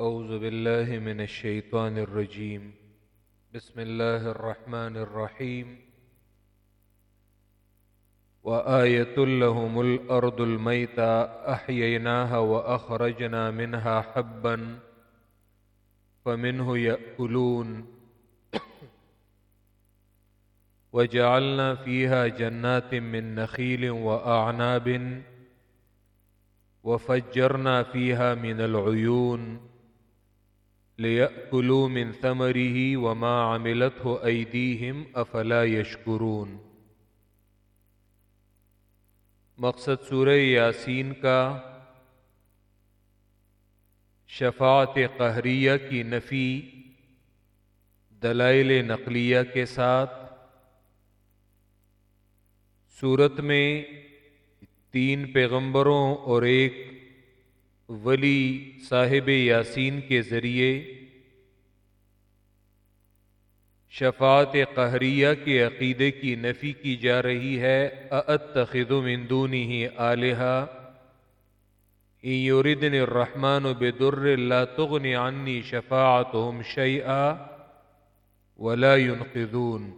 أعوذ بالله من الشيطان الرجيم بسم الله الرحمن الرحيم وآية لهم الأرض الميتة أحييناها وأخرجنا منها حبا فمنه يأكلون وجعلنا فيها جنات من نخيل وأعناب وفجرنا فيها من العيون ليأكلوا من ثمره وما عملته أيديهم أفلا يشكرون مقصد سورہ یاسین کا شفاعت قہریہ کی نفی دلائل نقلیہ کے ساتھ صورت میں تین پیغمبروں اور ایک ولی صاحب یاسین کے ذریعے شفاعت قہریہ کے عقیدے کی نفی کی جا رہی ہے اتخذ من دونه آلہا؟ ان یردن الرحمن بدر لا تغنی عنی شفاعتهم شیئا ولا ينقذون۔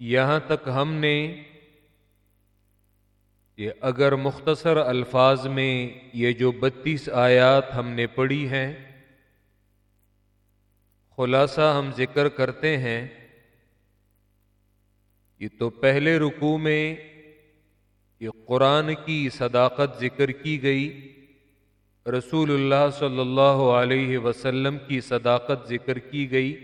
یہاں تک ہم نے یہ اگر مختصر الفاظ میں یہ جو بتیس آیات ہم نے پڑھی ہیں، خلاصہ ہم ذکر کرتے ہیں، یہ تو پہلے رکوع میں یہ قرآن کی صداقت ذکر کی گئی، رسول اللہ صلی اللہ علیہ وسلم کی صداقت ذکر کی گئی،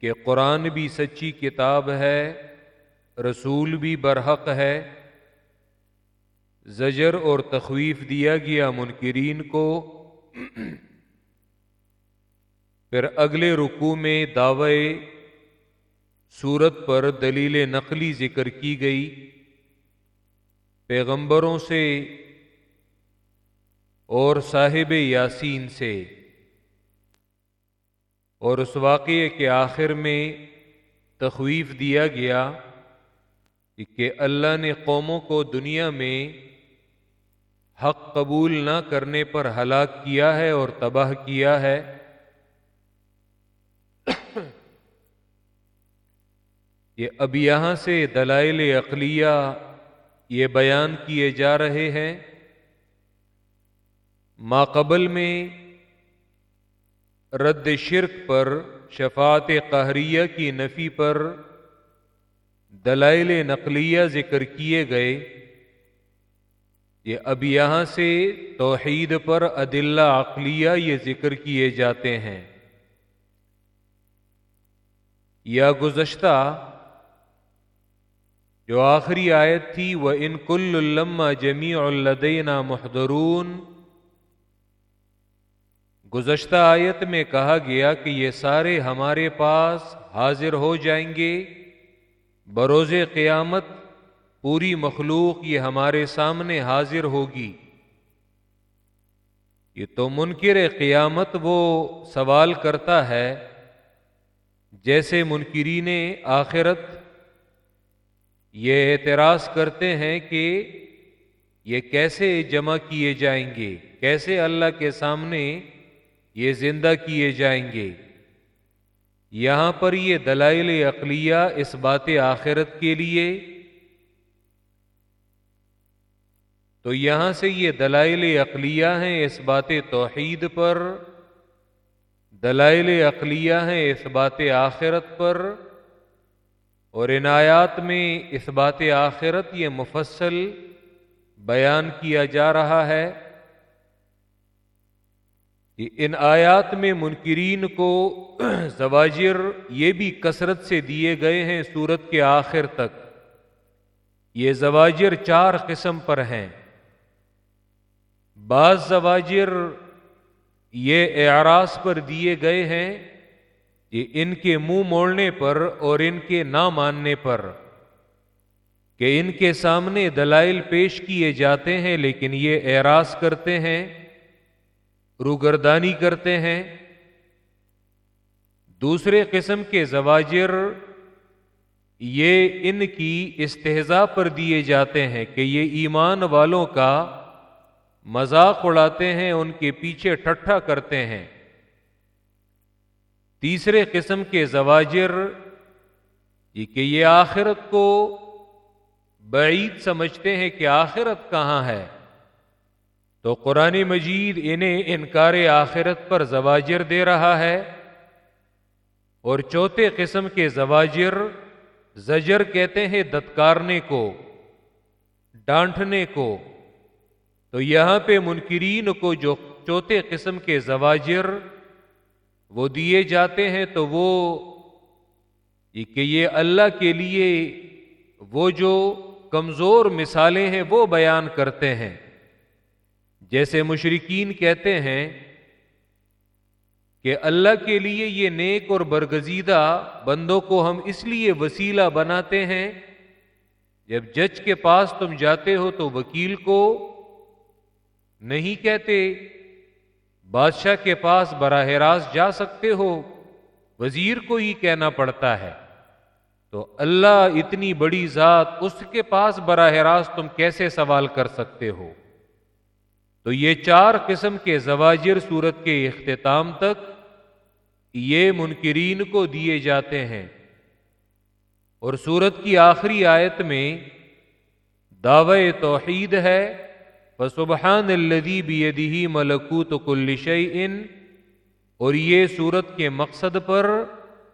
کہ قرآن بھی سچی کتاب ہے، رسول بھی برحق ہے زجر اور تخویف دیا گیا منکرین کو۔ پھر اگلے رکوع میں دعوے صورت پر دلیل نقلی ذکر کی گئی۔ پیغمبروں سے اور صاحب یاسین سے۔ اور اس واقعے کے آخر میں تخویف دیا گیا کہ اللہ نے قوموں کو دنیا میں حق قبول نہ کرنے پر ہلاک کیا ہے اور تباہ کیا ہے۔ یہ اب یہاں سے دلائل اقلیہ یہ بیان کیے جا رہے ہیں۔ ماقبل میں رد شرک پر، شفاعت قہریہ کی نفی پر دلائل نقلیہ ذکر کیے گئے۔ یہ اب یہاں سے توحید پر عدلہ عقلیہ یہ ذکر کیے جاتے ہیں۔ یا گزشتہ جو آخری آیت تھی وہ ان کل علامہ جمی الدینہ محدرون گزشتہ آیت میں کہا گیا کہ یہ سارے ہمارے پاس حاضر ہو جائیں گے۔ بروز قیامت پوری مخلوق یہ ہمارے سامنے حاضر ہوگی۔ یہ تو منکر قیامت وہ سوال کرتا ہے جیسے منکرین آخرت یہ اعتراض کرتے ہیں کہ یہ کیسے جمع کیے جائیں گے، کیسے اللہ کے سامنے یہ زندہ کیے جائیں گے۔ یہاں پر یہ دلائل عقلیہ اس بات آخرت کے لیے تو یہاں سے یہ دلائل عقلیہ ہیں اس بات توحید پر، دلائل عقلیہ ہیں اس بات آخرت پر، اور ان آیات میں اس بات آخرت یہ مفصل بیان کیا جا رہا ہے کہ ان آیات میں منکرین کو زواجر یہ بھی کثرت سے دیے گئے ہیں سورت کے آخر تک۔ یہ زواجر چار قسم پر ہیں۔ بعض زواجر یہ اعراض پر دیے گئے ہیں کہ ان کے منہ موڑنے پر اور ان کے نہ ماننے پر، کہ ان کے سامنے دلائل پیش کیے جاتے ہیں لیکن یہ اعراض کرتے ہیں، روگردانی کرتے ہیں۔ دوسرے قسم کے زواجر یہ ان کی استحضا پر دیے جاتے ہیں کہ یہ ایمان والوں کا مذاق اڑاتے ہیں، ان کے پیچھے ٹھٹھا کرتے ہیں۔ تیسرے قسم کے زواجر، یہ کہ یہ آخرت کو بعید سمجھتے ہیں کہ آخرت کہاں ہے۔ تو قرآن مجید انہیں انکار آخرت پر زواجر دے رہا ہے۔ اور چوتھے قسم کے زواجر، زجر کہتے ہیں دتکارنے کو، ڈانٹنے کو۔ تو یہاں پہ منکرین کو جو چوتھے قسم کے زواجر وہ دیے جاتے ہیں تو وہ کہ یہ اللہ کے لیے وہ جو کمزور مثالیں ہیں وہ بیان کرتے ہیں۔ جیسے مشرقین کہتے ہیں کہ اللہ کے لیے یہ نیک اور برگزیدہ بندوں کو ہم اس لیے وسیلہ بناتے ہیں، جب جج کے پاس تم جاتے ہو تو وکیل کو نہیں کہتے، بادشاہ کے پاس براہ راست جا سکتے ہو، وزیر کو ہی کہنا پڑتا ہے۔ تو اللہ اتنی بڑی ذات اس کے پاس براہ راست تم کیسے سوال کر سکتے ہو؟ تو یہ چار قسم کے زواجر صورت کے اختتام تک یہ منکرین کو دیے جاتے ہیں۔ اور سورت کی آخری آیت میں دعوی توحید ہے۔ سبحان الدی بیدی ملکوت کل ان اور یہ سورت کے مقصد پر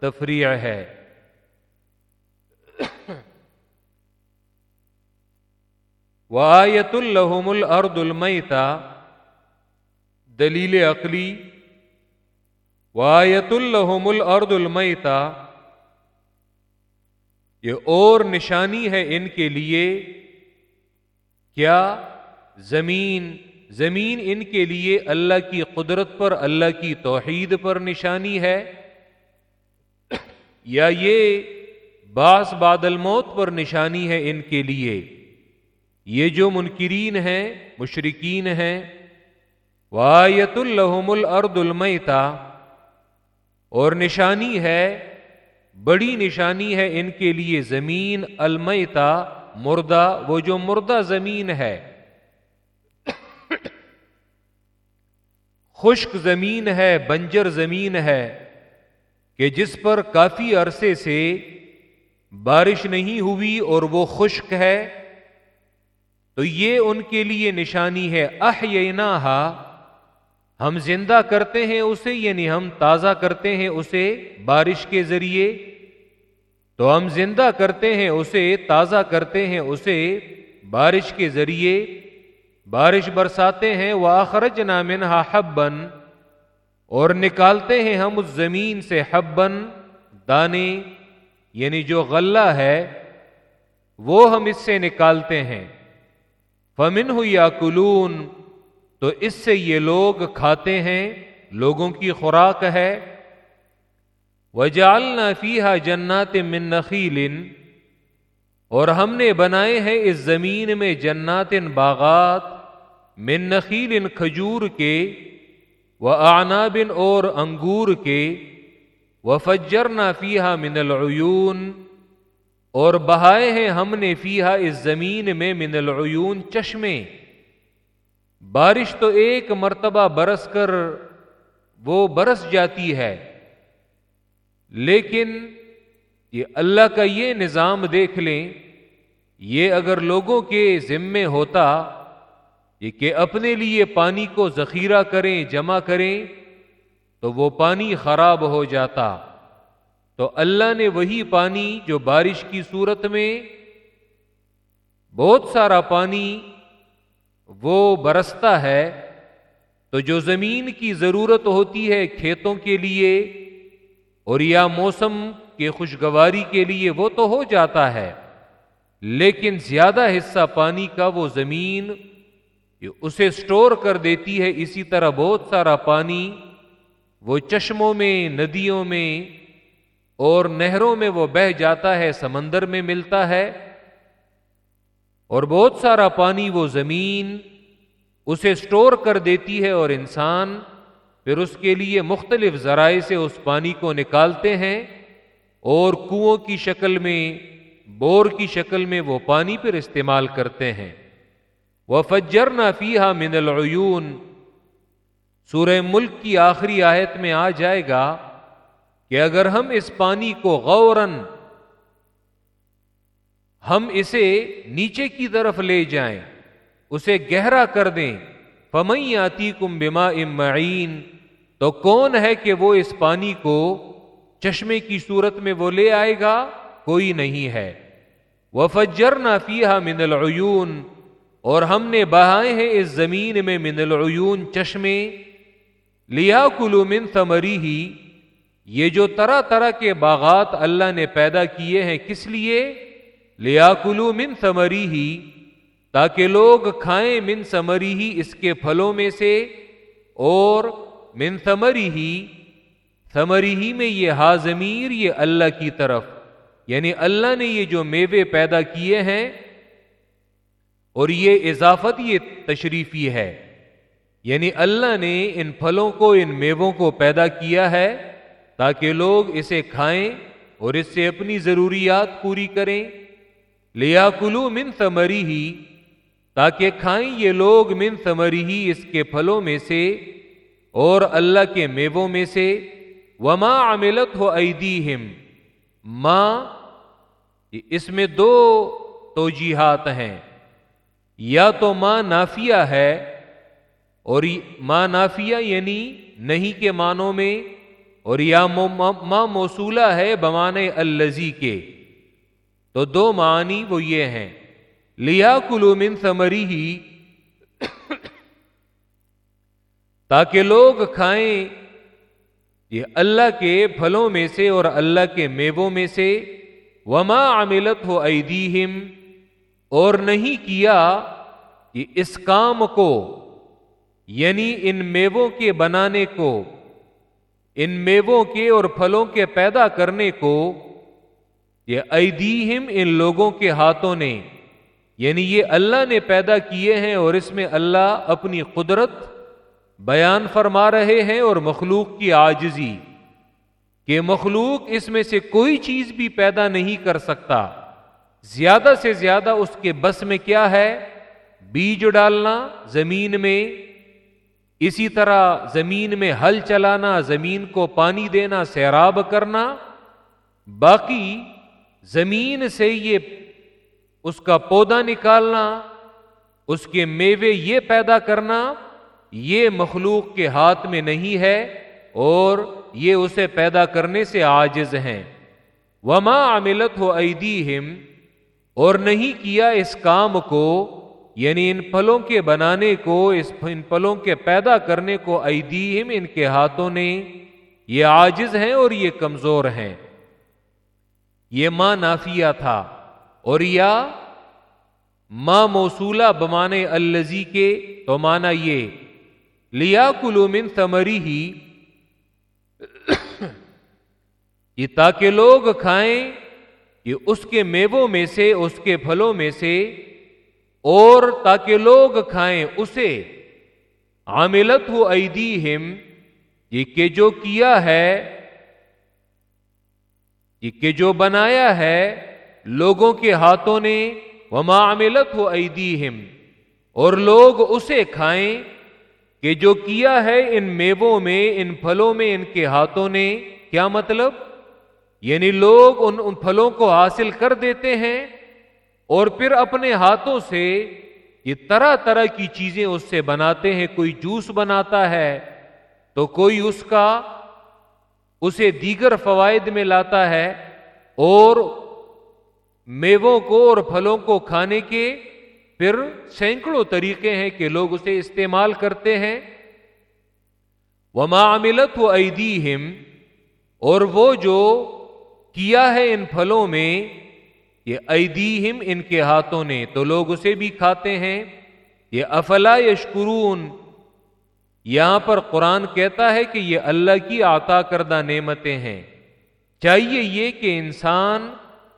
تفریح ہے۔ وایت الحم الرد المیتا، دلیل عقلی۔ وایت الحم الرد المیتا، یہ اور نشانی ہے ان کے لیے۔ کیا؟ زمین زمین ان کے لیے اللہ کی قدرت پر، اللہ کی توحید پر نشانی ہے۔ یا یہ باس بادل موت پر نشانی ہے ان کے لیے۔ یہ جو منکرین ہیں مشرقین ہیں۔ وایت الحم الرد المیتا اور نشانی ہے، بڑی نشانی ہے ان کے لیے زمین المیتا مردہ۔ وہ جو مردہ زمین ہے خشک زمین ہے، بنجر زمین ہے، کہ جس پر کافی عرصے سے بارش نہیں ہوئی اور وہ خشک ہے، تو یہ ان کے لیے نشانی ہے۔ اح ہم زندہ کرتے ہیں اسے یعنی ہم تازہ کرتے ہیں اسے بارش کے ذریعے۔ تو ہم زندہ کرتے ہیں اسے، تازہ کرتے ہیں اسے بارش کے ذریعے۔ بارش برساتے ہیں وہ آخرج نامن حبن اور نکالتے ہیں ہم اس زمین سے حبن دانے یعنی جو غلہ ہے، وہ ہم اس سے نکالتے ہیں۔ فمن ہو یا کلون تو اس سے یہ لوگ کھاتے ہیں، لوگوں کی خوراک ہے۔ وجالنا فیحا جنات من نخیل اور ہم نے بنائے ہیں اس زمین میں جنات باغات۔ من نخیل ان کھجور کے، و آنابن اور انگور کے، و فجر نہ فیحا من العیون، اور بہائے ہیں ہم نے فیحا اس زمین میں من العیون چشمے۔ بارش تو ایک مرتبہ برس کر وہ برس جاتی ہے۔ لیکن یہ اللہ کا یہ نظام دیکھ لیں، یہ اگر لوگوں کے ذمے ہوتا یہ کہ اپنے لیے پانی کو ذخیرہ کریں، جمع کریں، تو وہ پانی خراب ہو جاتا۔ تو اللہ نے وہی پانی جو بارش کی صورت میں بہت سارا پانی وہ برستا ہے، تو جو زمین کی ضرورت ہوتی ہے کھیتوں کے لیے اور یا موسم کے خوشگواری کے لیے وہ تو ہو جاتا ہے، لیکن زیادہ حصہ پانی کا وہ زمین اسے سٹور کر دیتی ہے اسی طرح بہت سارا پانی، وہ چشموں میں، ندیوں میں اور نہروں میں وہ بہ جاتا ہے، سمندر میں ملتا ہے اور بہت سارا پانی وہ زمین اسے سٹور کر دیتی ہے اور انسان پھر اس کے لیے مختلف ذرائع سے اس پانی کو نکالتے ہیں اور کنو کی شکل میں، بور کی شکل میں وہ پانی پھر استعمال کرتے ہیں۔ و فجر نہ فیحا من العیون۔ سورہ ملک کی آخری آیت میں آ جائے گا کہ اگر ہم اس پانی کو غورن ہم اسے نیچے کی طرف لے جائیں، اسے گہرا کر دیں فمئی آتی کم بما امعین تو کون ہے کہ وہ اس پانی کو چشمے کی صورت میں وہ لے آئے گا؟ کوئی نہیں ہے۔ وہ فجر نہ فیحا من العیون۔ اور ہم نے بہائے ہیں اس زمین میں من العیون چشمے لیا کلو من ثمری ہی یہ جو طرح طرح کے باغات اللہ نے پیدا کیے ہیں کس لیے؟ لیا کلو من ثمری ہی تاکہ لوگ کھائیں من ثمری ہی اس کے پھلوں میں سے، اور من ثمری ہی ثمری ہی میں یہ ہاضمیر یہ اللہ کی طرف یعنی اللہ نے یہ جو میوے پیدا کیے ہیں اور یہ اضافت یہ تشریفی ہے۔ یعنی اللہ نے ان پھلوں کو، ان میووں کو پیدا کیا ہے تاکہ لوگ اسے کھائیں اور اس سے اپنی ضروریات پوری کریں۔ لیا کلو من ثمری ہی تاکہ کھائیں یہ لوگ من ثمری ہی اس کے پھلوں میں سے اور اللہ کے میووں میں سے۔ وما عملت ہو ایدیہم ماں، اس میں دو توجیحات ہیں۔ یا تو ماں نافیہ ہے اور ماں نافیہ یعنی نہیں کے معنوں میں اور یا ماں موصولہ ہے بمانے الزی کے۔ تو دو معنی وہ یہ ہیں۔ لیا کلو من سمری ہی، تاکہ لوگ کھائیں یہ اللہ کے پھلوں میں سے اور اللہ کے میووں میں سے۔ وما عملت ہو ایدیہم اور نہیں کیا کہ اس کام کو یعنی ان میووں کے بنانے کو، ان میووں کے اور پھلوں کے پیدا کرنے کو یہ ایدیہم ان لوگوں کے ہاتھوں نے یعنی یہ اللہ نے پیدا کیے ہیں اور اس میں اللہ اپنی قدرت بیان فرما رہے ہیں اور مخلوق کی آجزی کہ مخلوق اس میں سے کوئی چیز بھی پیدا نہیں کر سکتا۔ زیادہ سے زیادہ اس کے بس میں کیا ہے؟ بیج ڈالنا، زمین میں۔ اسی طرح زمین میں ہل چلانا، زمین کو پانی دینا، سیراب کرنا۔ باقی زمین سے یہ اس کا پودا نکالنا، اس کے میوے یہ پیدا کرنا، یہ مخلوق کے ہاتھ میں نہیں ہے اور یہ اسے پیدا کرنے سے آجز ہیں۔ وما عملت ہو ایدیہم اور نہیں کیا اس کام کو یعنی ان پھلوں کے بنانے کو، اس ان پھلوں کے پیدا کرنے کو ایدیہم ان کے ہاتھوں نے۔ یہ آجز ہیں اور یہ کمزور ہیں۔ یہ ماں نافیہ تھا۔ اور یا ماں موصولہ بمانے الزی کے، تو مانا یہ۔ لیا کلو من تمری ہی یہ تاکہ لوگ کھائیں یہ اس کے میووں میں سے، اس کے پھلوں میں سے اور تاکہ لوگ کھائیں اسے۔ عاملت ہو ایدی ہم یہ کہ جو کیا ہے، یہ کہ جو بنایا ہے لوگوں کے ہاتھوں نے وہ معاملت ہو ایدی ہم اور لوگ اسے کھائیں کہ جو کیا ہے ان میووں میں، ان پھلوں میں، ان کے ہاتھوں نے۔ کیا مطلب؟ یعنی لوگ ان ان پھلوں کو حاصل کر دیتے ہیں اور پھر اپنے ہاتھوں سے یہ طرح طرح کی چیزیں اس سے بناتے ہیں، کوئی جوس بناتا ہے تو کوئی اس کا اسے دیگر فوائد میں لاتا ہے اور میووں کو اور پھلوں کو کھانے کے پھر سینکڑوں طریقے ہیں کہ لوگ اسے استعمال کرتے ہیں۔ وہ معاملت و اور وہ جو کیا ہے ان پھلوں میں؟ یہ ایدیہم ان کے ہاتھوں نے، تو لوگ اسے بھی کھاتے ہیں۔ یہ افلا یشکرون۔ یہاں پر قرآن کہتا ہے کہ یہ اللہ کی عطا کردہ نعمتیں ہیں۔ چاہیے یہ کہ انسان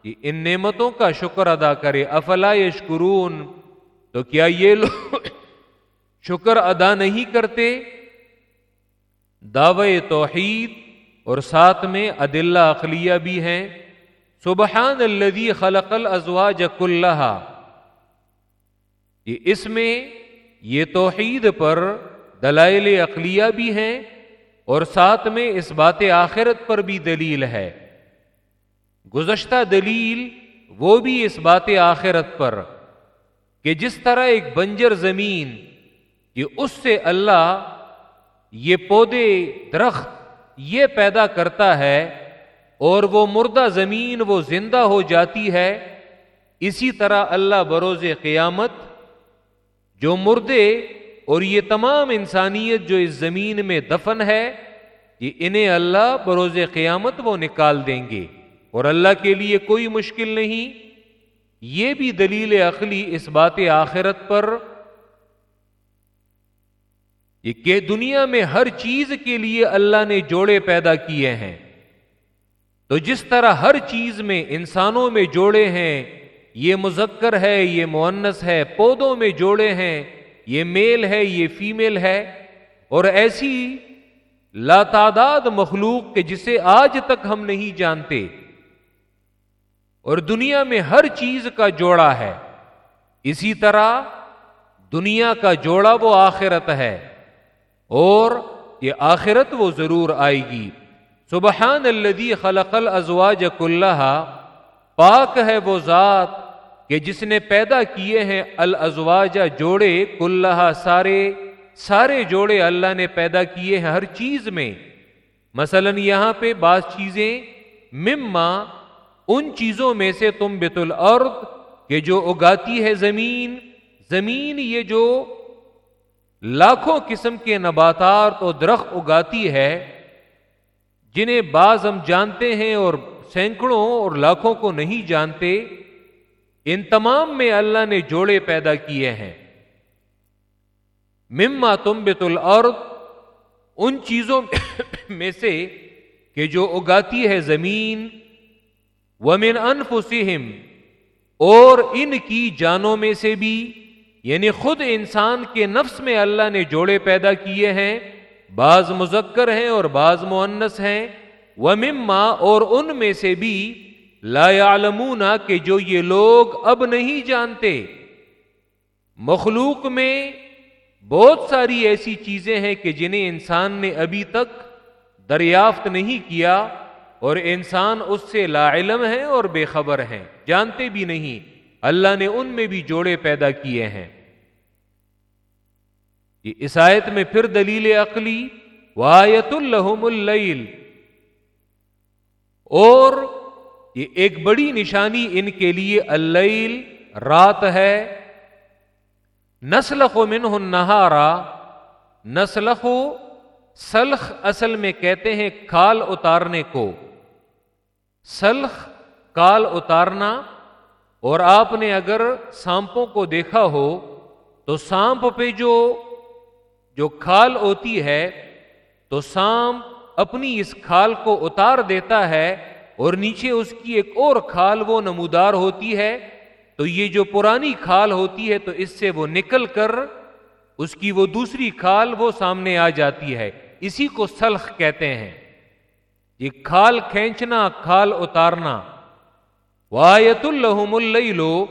ان نعمتوں کا شکر ادا کرے۔ افلا یشکرون۔ تو کیا یہ لوگ شکر ادا نہیں کرتے؟ دعوے توحید۔ اور ساتھ میں عدلہ اقلیہ بھی ہیں۔ سبحان الذي خلق الازواج كلها کہ اس میں یہ توحید پر دلائل اقلیہ بھی ہیں اور ساتھ میں اس بات آخرت پر بھی دلیل ہے۔ گزشتہ دلیل وہ بھی اس بات آخرت پر کہ جس طرح ایک بنجر زمین کہ اس سے اللہ یہ پودے، درخت یہ پیدا کرتا ہے اور وہ مردہ زمین وہ زندہ ہو جاتی ہے، اسی طرح اللہ بروز قیامت، جو مردے اور یہ تمام انسانیت جو اس زمین میں دفن ہے، یہ انہیں اللہ بروز قیامت وہ نکال دیں گے۔ اور اللہ کے لیے کوئی مشکل نہیں، یہ بھی دلیل عقلی اس بات آخرت پر یہ کہ دنیا میں ہر چیز کے لیے اللہ نے جوڑے پیدا کیے ہیں۔ تو جس طرح ہر چیز میں انسانوں میں جوڑے ہیں، یہ مذکر ہے، یہ مونس ہے، پودوں میں جوڑے ہیں، یہ میل ہے، یہ فیمیل ہے۔ اور ایسی لاتعداد مخلوق کے جسے آج تک ہم نہیں جانتے۔ اور دنیا میں ہر چیز کا جوڑا ہے۔ اسی طرح دنیا کا جوڑا وہ آخرت ہے۔ اور یہ آخرت وہ ضرور آئے گی۔ سبحان الذي خلق الازواج كلها پاک ہے وہ ذات کہ جس نے پیدا کیے ہیں الازواج جوڑے، کلہا سارے سارے جوڑے اللہ نے پیدا کیے ہیں ہر چیز میں۔ مثلا یہاں پہ بعض چیزیں مما، ان چیزوں میں سے تم بت الارض کہ جو اگاتی ہے زمین۔ زمین یہ جو لاکھوں قسم کے نباتات اور درخت اگاتی ہے، جنہیں بعض ہم جانتے ہیں اور سینکڑوں اور لاکھوں کو نہیں جانتے، ان تمام میں اللہ نے جوڑے پیدا کیے ہیں۔ مما تم بت الارض، ان چیزوں میں سے کہ جو اگاتی ہے زمین، ومن انفسہم اور ان کی جانوں میں سے بھی۔ یعنی خود انسان کے نفس میں اللہ نے جوڑے پیدا کیے ہیں، بعض مذکر ہیں اور بعض معنس ہیں۔ وہ مما اور ان میں سے بھی لا يعلمون کہ جو یہ لوگ اب نہیں جانتے۔ مخلوق میں بہت ساری ایسی چیزیں ہیں کہ جنہیں انسان نے ابھی تک دریافت نہیں کیا اور انسان اس سے لا علم ہے اور بے خبر ہیں۔ جانتے بھی نہیں۔ اللہ نے ان میں بھی جوڑے پیدا کیے ہیں۔ یہ عیسائیت میں پھر دلیل عقلی، وایت الحم اللیل۔ اور یہ ایک بڑی نشانی ان کے لیے اللیل، رات ہے۔ نسل کو من نہارا نسل سلخ اصل میں کہتے ہیں کھال اتارنے کو۔ سلخ کال اتارنا۔ اور آپ نے اگر سانپوں کو دیکھا ہو، تو سانپ پہ جو جو کھال ہوتی ہے، تو سانپ اپنی اس کھال کو اتار دیتا ہے اور نیچے اس کی ایک اور کھال وہ نمودار ہوتی ہے، تو یہ جو پرانی کھال ہوتی ہے، تو اس سے وہ نکل کر اس کی وہ دوسری کھال وہ سامنے آ جاتی ہے۔ اسی کو سلخ کہتے ہیں۔ یہ کھال کھینچنا، کھال اتارنا۔ وایت الحم اللیلو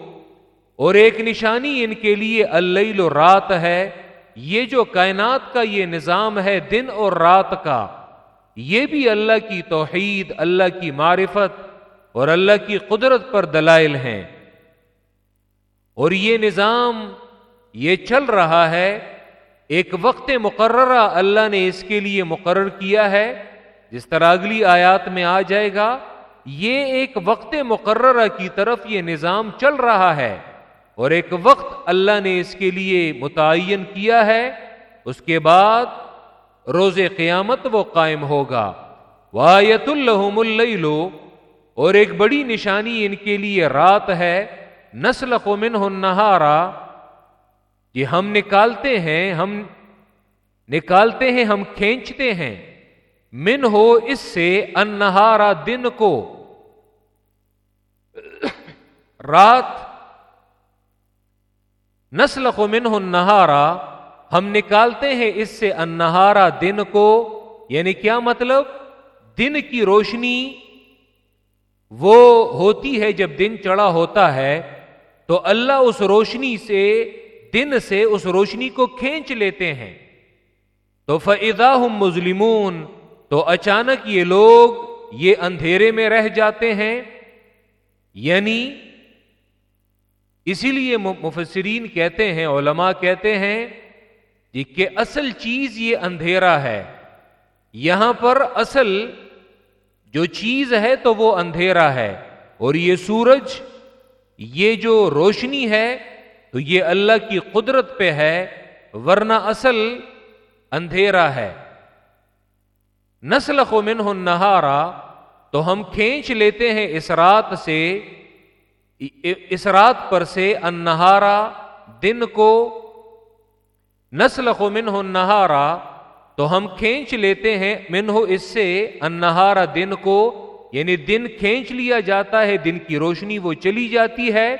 اور ایک نشانی ان کے لیے اللیل رات ہے۔ یہ جو کائنات کا یہ نظام ہے، دن اور رات کا۔ یہ بھی اللہ کی توحید، اللہ کی معرفت اور اللہ کی قدرت پر دلائل ہیں۔ اور یہ نظام یہ چل رہا ہے۔ ایک وقت مقررہ اللہ نے اس کے لیے مقرر کیا ہے۔ جس طرح اگلی آیات میں آ جائے گا۔ یہ ایک وقت مقررہ کی طرف یہ نظام چل رہا ہے اور ایک وقت اللہ نے اس کے لیے متعین کیا ہے، اس کے بعد روز قیامت وہ قائم ہوگا۔ وایت الحم الو اور ایک بڑی نشانی ان کے لیے رات ہے۔ نسل قمن نہارا یہ ہم نکالتے ہیں، ہم نکالتے ہیں، ہم کھینچتے ہیں۔ من ہو اس سے انہارا دن کو رات نسل کو من ہو نہارا ہم نکالتے ہیں اس سے انہارا دن کو یعنی کیا مطلب؟ دن کی روشنی وہ ہوتی ہے جب دن چڑھا ہوتا ہے، تو اللہ اس روشنی سے، دن سے اس روشنی کو کھینچ لیتے ہیں۔ تو فضا ہم مظلمون تو اچانک یہ لوگ یہ اندھیرے میں رہ جاتے ہیں یعنی اسی لیے مفسرین کہتے ہیں، علماء کہتے ہیں جی کہ اصل چیز یہ اندھیرا ہے۔ یہاں پر اصل جو چیز ہے تو وہ اندھیرا ہے۔ اور یہ سورج، یہ جو روشنی ہے تو یہ اللہ کی قدرت پہ ہے، ورنہ اصل اندھیرا ہے۔ نسل کو منہ نہارا تو ہم کھینچ لیتے ہیں اس رات سے، اس رات پر سے انہارا دن کو۔ نسل کو منہ نہارا تو ہم کھینچ لیتے ہیں منہ اس سے انہارا دن کو۔ یعنی دن کھینچ لیا جاتا ہے، دن کی روشنی وہ چلی جاتی ہے۔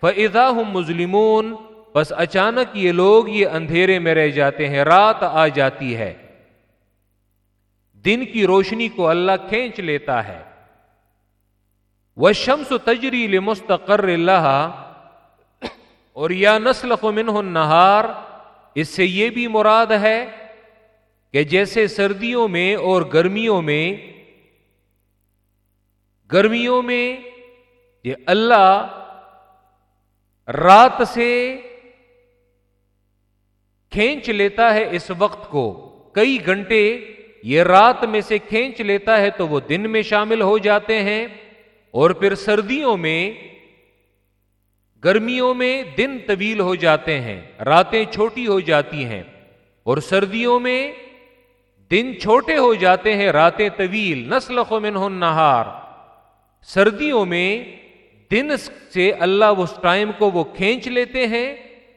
فضا ہوں مظلمون بس اچانک یہ لوگ یہ اندھیرے میں رہ جاتے ہیں، رات آ جاتی ہے۔ دن کی روشنی کو اللہ کھینچ لیتا ہے۔ وہ شمس تجری مستقر اللہ اور یا نسل منہ نہار اس سے یہ بھی مراد ہے کہ جیسے سردیوں میں اور گرمیوں میں گرمیوں میں یہ اللہ رات سے کھینچ لیتا ہے اس وقت کو۔ کئی گھنٹے یہ رات میں سے کھینچ لیتا ہے تو وہ دن میں شامل ہو جاتے ہیں اور پھر سردیوں میں، گرمیوں میں دن طویل ہو جاتے ہیں، راتیں چھوٹی ہو جاتی ہیں اور سردیوں میں دن چھوٹے ہو جاتے ہیں، راتیں طویل، نسل خمن نہار۔ سردیوں میں دن سے اللہ اس ٹائم کو وہ کھینچ لیتے ہیں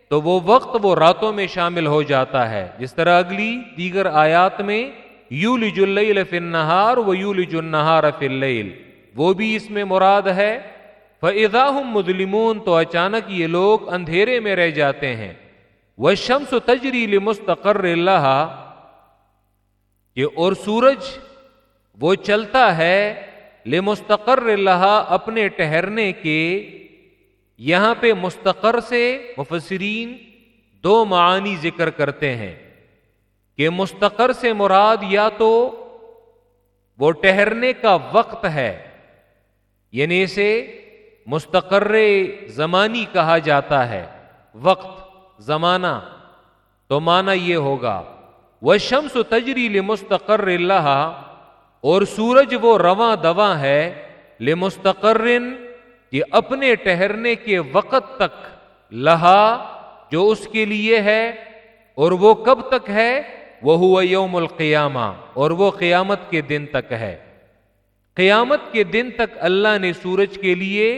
تو وہ وقت وہ راتوں میں شامل ہو جاتا ہے۔ جس طرح اگلی دیگر آیات میں یو لل فنہار و یو لہار فل وہ بھی اس میں مراد ہے فضا مظلمون تو اچانک یہ لوگ اندھیرے میں رہ جاتے ہیں۔ وہ شمس و تجری مستقر اللہ یہ اور سورج وہ چلتا ہے لمستقر اللہ اپنے ٹہرنے کے۔ یہاں پہ مستقر سے مفسرین دو معانی ذکر کرتے ہیں۔ کہ مستقر سے مراد یا تو وہ ٹہرنے کا وقت ہے یعنی اسے مستقر زمانی کہا جاتا ہے، وقت، زمانہ۔ تو مانا یہ ہوگا وہ شمس و تجری مستقر اللہ اور سورج وہ رواں دواں ہے لے مستقرن یہ اپنے ٹہرنے کے وقت تک، لہا، جو اس کے لیے ہے، اور وہ کب تک ہے؟ وہ ہوا یوم القیامہ، اور وہ قیامت کے دن تک ہے۔ قیامت کے دن تک اللہ نے سورج کے لیے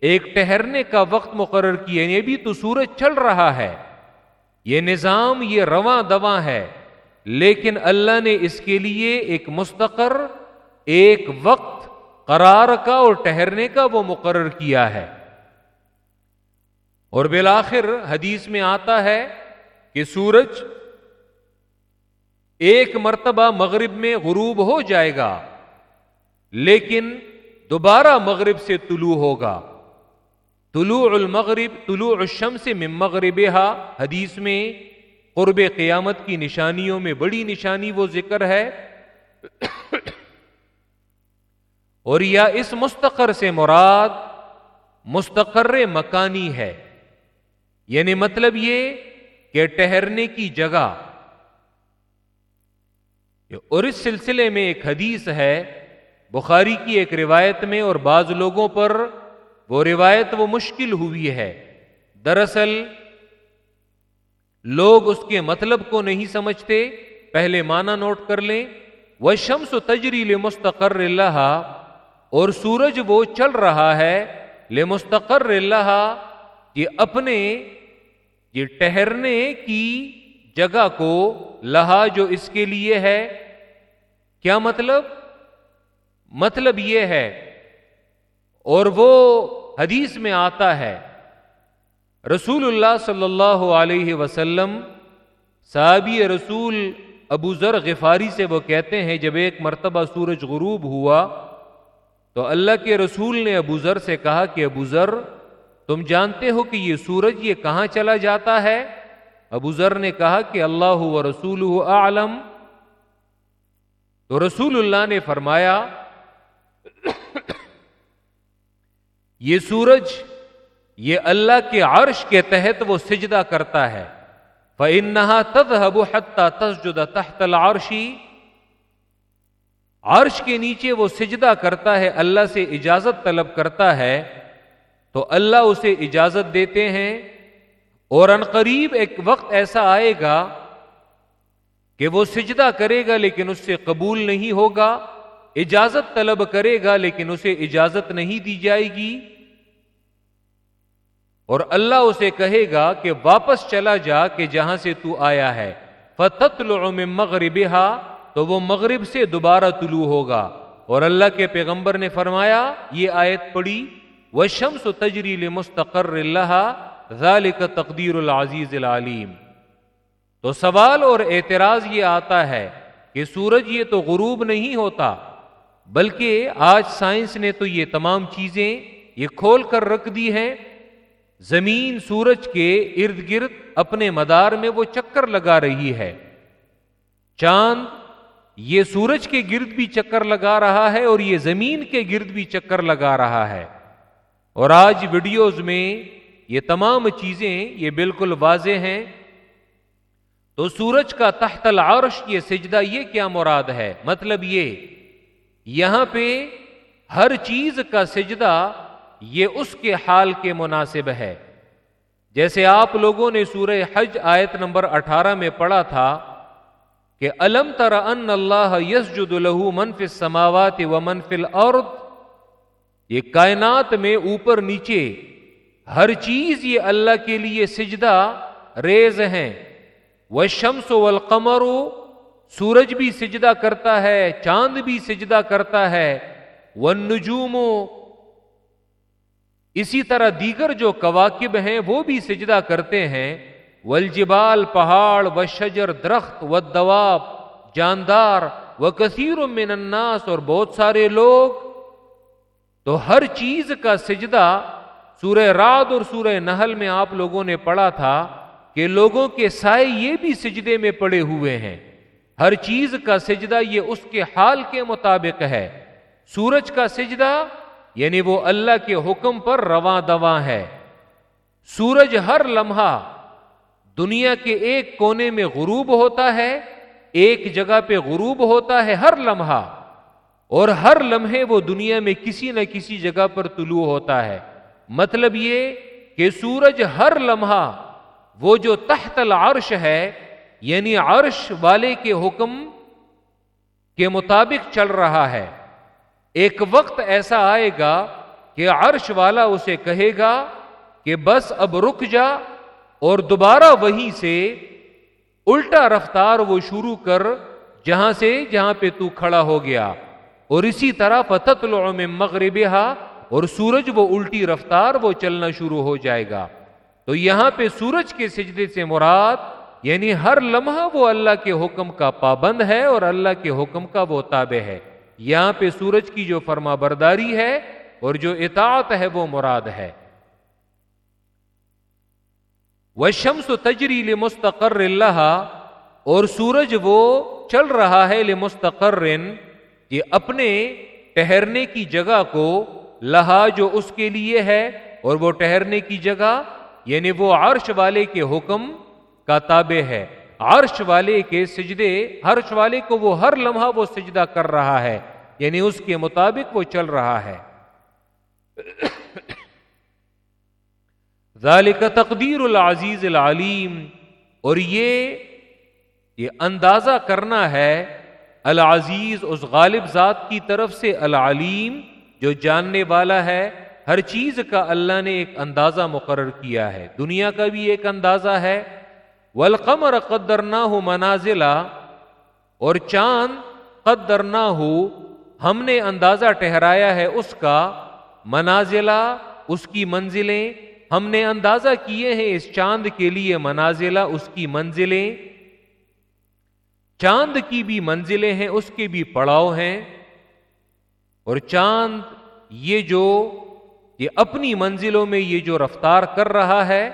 ایک ٹہرنے کا وقت مقرر کیا یعنی یہ بھی تو سورج چل رہا ہے۔ یہ نظام، یہ رواں دواں ہے۔ لیکن اللہ نے اس کے لیے ایک مستقر، ایک وقت قرار کا اور ٹہرنے کا وہ مقرر کیا ہے۔ اور بالآخر حدیث میں آتا ہے کہ سورج ایک مرتبہ مغرب میں غروب ہو جائے گا، لیکن دوبارہ مغرب سے طلوع ہوگا۔ طلوع المغرب، طلوع الشمس من مغربها حدیث میں قرب قیامت کی نشانیوں میں بڑی نشانی وہ ذکر ہے۔ اور یا اس مستقر سے مراد مستقر مکانی ہے یعنی مطلب یہ کہ ٹہرنے کی جگہ اور اس سلسلے میں ایک حدیث ہے، بخاری کی ایک روایت میں اور بعض لوگوں پر وہ روایت وہ مشکل ہوئی ہے۔ دراصل، لوگ اس کے مطلب کو نہیں سمجھتے، پہلے مانا نوٹ کر لیں۔ وہ شمس و تجری مستقر اللہ اور سورج وہ چل رہا ہے لے مستقر اللہ یہ اپنے، یہ ٹہرنے کی جگہ کو لہا جو اس کے لیے ہے، کیا مطلب؟ مطلب یہ ہے، اور وہ حدیث میں آتا ہے، رسول اللہ صلی اللہ علیہ وسلم، صحابی رسول ابو ذر غفاری سے وہ کہتے ہیں، جب ایک مرتبہ سورج غروب ہوا، تو اللہ کے رسول نے ابو ذر سے کہا کہ ابو ذر، تم جانتے ہو کہ یہ سورج یہ کہاں چلا جاتا ہے؟ ابو ذر نے کہا کہ اللہ و رسول عالم تو رسول اللہ نے فرمایا، یہ سورج، یہ اللہ کے عرش کے تحت وہ سجدہ کرتا ہے۔ فَإِنَّهَا تَذْهَبُ حَتَّى تَسْجُدَ تَحْتَ الْعَرْشِ۔ عرش کے نیچے وہ سجدہ کرتا ہے، اللہ سے اجازت طلب کرتا ہے۔ تو اللہ اسے اجازت دیتے ہیں۔ اور ان قریب ایک وقت ایسا آئے گا کہ وہ سجدہ کرے گا لیکن اس سے قبول نہیں ہوگا، اجازت طلب کرے گا لیکن اسے اجازت نہیں دی جائے گی۔ اور اللہ اسے کہے گا کہ واپس چلا جا کہ جہاں سے تو آیا ہے۔ فتت مغرب تو وہ مغرب سے دوبارہ طلوع ہوگا۔ اور اللہ کے پیغمبر نے فرمایا، یہ آیت پڑی وہ شمس و تجریل مستقر اللہ ذالک تقدیر العزیز العلیم۔ تو سوال اور اعتراض یہ آتا ہے کہ سورج یہ تو غروب نہیں ہوتا، بلکہ آج سائنس نے تو یہ تمام چیزیں یہ کھول کر رکھ دی ہیں۔ زمین سورج کے ارد گرد اپنے مدار میں وہ چکر لگا رہی ہے۔ چاند یہ سورج کے گرد بھی چکر لگا رہا ہے اور یہ زمین کے گرد بھی چکر لگا رہا ہے۔ اور آج ویڈیوز میں یہ تمام چیزیں یہ بالکل واضح ہیں۔ تو سورج کا تحت العرش یہ سجدہ یہ کیا مراد ہے؟ مطلب یہ، یہاں پہ ہر چیز کا سجدہ یہ اس کے حال کے مناسب ہے۔ جیسے آپ لوگوں نے سورہ حج آیت نمبر اٹھارہ میں پڑھا تھا کہ الم تر ان اللہ یس جد الہ منف سماوات و منفل الارض، یہ کائنات میں اوپر نیچے ہر چیز یہ اللہ کے لیے سجدہ ریز ہیں۔ وہ شمس و سورج بھی سجدہ کرتا ہے، چاند بھی سجدہ کرتا ہے۔ وہ نجوم اسی طرح دیگر جو کواکب ہیں وہ بھی سجدہ کرتے ہیں۔ ولجبال پہاڑ و شجر درخت و دواب جاندار و کثیر من الناس اور بہت سارے لوگ۔ تو ہر چیز کا سجدہ سورہ راد اور سورہ نہل میں آپ لوگوں نے پڑھا تھا کہ لوگوں کے سائے یہ بھی سجدے میں پڑے ہوئے ہیں۔ ہر چیز کا سجدہ یہ اس کے حال کے مطابق ہے۔ سورج کا سجدہ یعنی وہ اللہ کے حکم پر رواں دواں ہے۔ سورج ہر لمحہ دنیا کے ایک کونے میں غروب ہوتا ہے، ایک جگہ پہ غروب ہوتا ہے ہر لمحہ۔ اور ہر لمحے وہ دنیا میں کسی نہ کسی جگہ پر طلوع ہوتا ہے۔ مطلب یہ کہ سورج ہر لمحہ وہ جو تحت العرش ہے یعنی عرش والے کے حکم کے مطابق چل رہا ہے۔ ایک وقت ایسا آئے گا کہ عرش والا اسے کہے گا کہ بس اب رک جا اور دوبارہ وہیں سے الٹا رفتار وہ شروع کر، جہاں سے جہاں پہ تو کھڑا ہو گیا۔ اور اسی طرح پتت میں مغرب اور سورج وہ الٹی رفتار وہ چلنا شروع ہو جائے گا۔ تو یہاں پہ سورج کے سجدے سے مراد یعنی ہر لمحہ وہ اللہ کے حکم کا پابند ہے اور اللہ کے حکم کا وہ تابع ہے۔ یہاں پہ سورج کی جو فرما برداری ہے اور جو اطاعت ہے وہ مراد ہے۔ وہ شمس و تجری مستقر اللہ اور سورج وہ چل رہا ہے لمستقر یہ اپنے ٹہرنے کی جگہ کو لہا جو اس کے لیے ہے اور وہ ٹہرنے کی جگہ یعنی وہ عرش والے کے حکم کا تابع ہے۔ عرش والے کے سجدے ہرش والے کو وہ ہر لمحہ وہ سجدہ کر رہا ہے یعنی اس کے مطابق وہ چل رہا ہے۔ ذالک تقدیر العزیز العلیم۔ اور یہ یہ اندازہ کرنا ہے العزیز اس غالب ذات کی طرف سے العلیم۔ جو جاننے والا ہے، ہر چیز کا اللہ نے ایک اندازہ مقرر کیا ہے۔ دنیا کا بھی ایک اندازہ ہے۔ ولقمر قدرنا ہو منازلہ اور چاند قدرنا ہو ہم نے اندازہ ٹہرایا ہے اس کا منازلہ، اس کی منزلیں۔ ہم نے اندازہ کیے ہیں اس چاند کے لیے منازلہ، اس کی منزلیں۔ چاند کی بھی منزلیں ہیں، اس کے بھی پڑاؤ ہیں۔ اور چاند یہ جو یہ اپنی منزلوں میں یہ جو رفتار کر رہا ہے،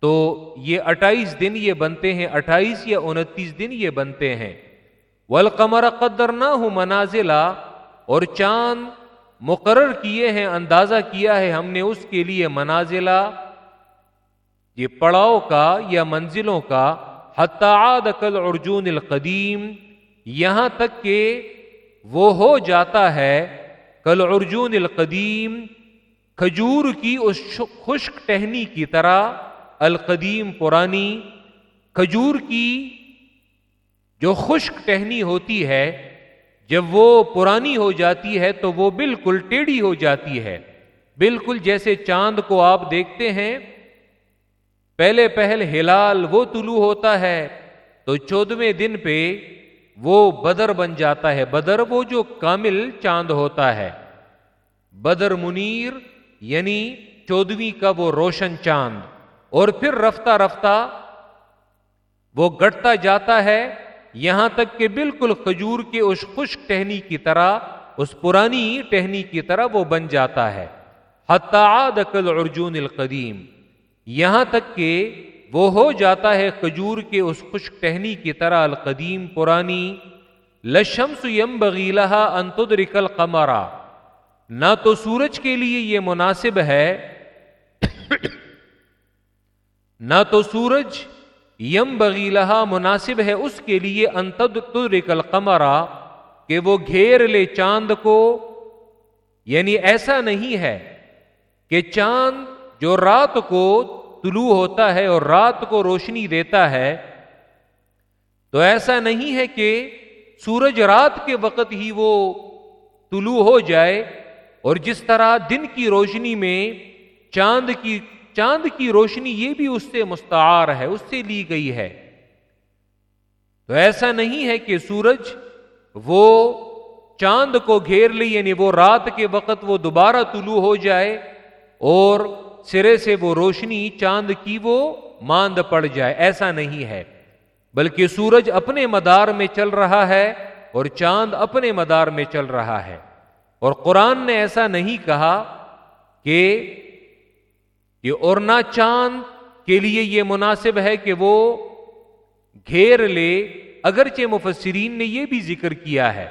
تو یہ اٹھائیس دن یہ بنتے ہیں، اٹھائیس یا انتیس دن یہ بنتے ہیں۔ ولقمر قدر نہ ہوں منازلہ اور چاند مقرر کیے ہیں، اندازہ کیا ہے ہم نے اس کے لیے منازلہ۔ یہ پڑاؤ کا یا منزلوں کا۔ حتعاد کل ارجون القدیم یہاں تک کہ وہ ہو جاتا ہے کل ارجون القدیم، کھجور کی اس خشک ٹہنی کی طرح، القدیم پرانی، کھجور کی جو خشک ٹہنی ہوتی ہے، جب وہ پرانی ہو جاتی ہے تو وہ بالکل ٹیڑھی ہو جاتی ہے۔ بالکل جیسے چاند کو آپ دیکھتے ہیں، پہلے پہل ہلال وہ طلوع ہوتا ہے تو چودویں دن پہ وہ بدر بن جاتا ہے۔ بدر وہ جو کامل چاند ہوتا ہے۔ بدر منیر یعنی چودویں کا وہ روشن چاند۔ اور پھر رفتہ رفتہ وہ گٹتا جاتا ہے۔ یہاں تک کہ بالکل کھجور کے اس خشک ٹہنی کی طرح، اس پرانی ٹہنی کی طرح وہ بن جاتا ہے۔ حتعادل ارجون القدیم۔ یہاں تک کہ وہ ہو جاتا ہے کھجور کے اس خشک ٹہنی کی طرح القدیم پرانی لشمس یم بغیلہ انتدرکل قمرا نہ تو سورج کے لیے یہ مناسب ہے، نہ تو سورج یم بغیلہ مناسب ہے اس کے لیے انتد تدرکل قمرا کہ وہ گھیر لے چاند کو۔ یعنی ایسا نہیں ہے کہ چاند جو رات کو طلوع ہوتا ہے اور رات کو روشنی دیتا ہے، تو ایسا نہیں ہے کہ سورج رات کے وقت ہی وہ طلوع ہو جائے اور جس طرح دن کی روشنی میں چاند کی چاند کی روشنی یہ بھی اس سے مستعار ہے، اس سے لی گئی ہے۔ تو ایسا نہیں ہے کہ سورج وہ چاند کو گھیر لی یعنی وہ رات کے وقت وہ دوبارہ طلوع ہو جائے اور سرے سے وہ روشنی چاند کی وہ ماند پڑ جائے، ایسا نہیں ہے۔ بلکہ سورج اپنے مدار میں چل رہا ہے اور چاند اپنے مدار میں چل رہا ہے۔ اور قرآن نے ایسا نہیں کہا کہ یہ اور نہ چاند کے لیے یہ مناسب ہے کہ وہ گھیر لے۔ اگرچہ مفسرین نے یہ بھی ذکر کیا ہے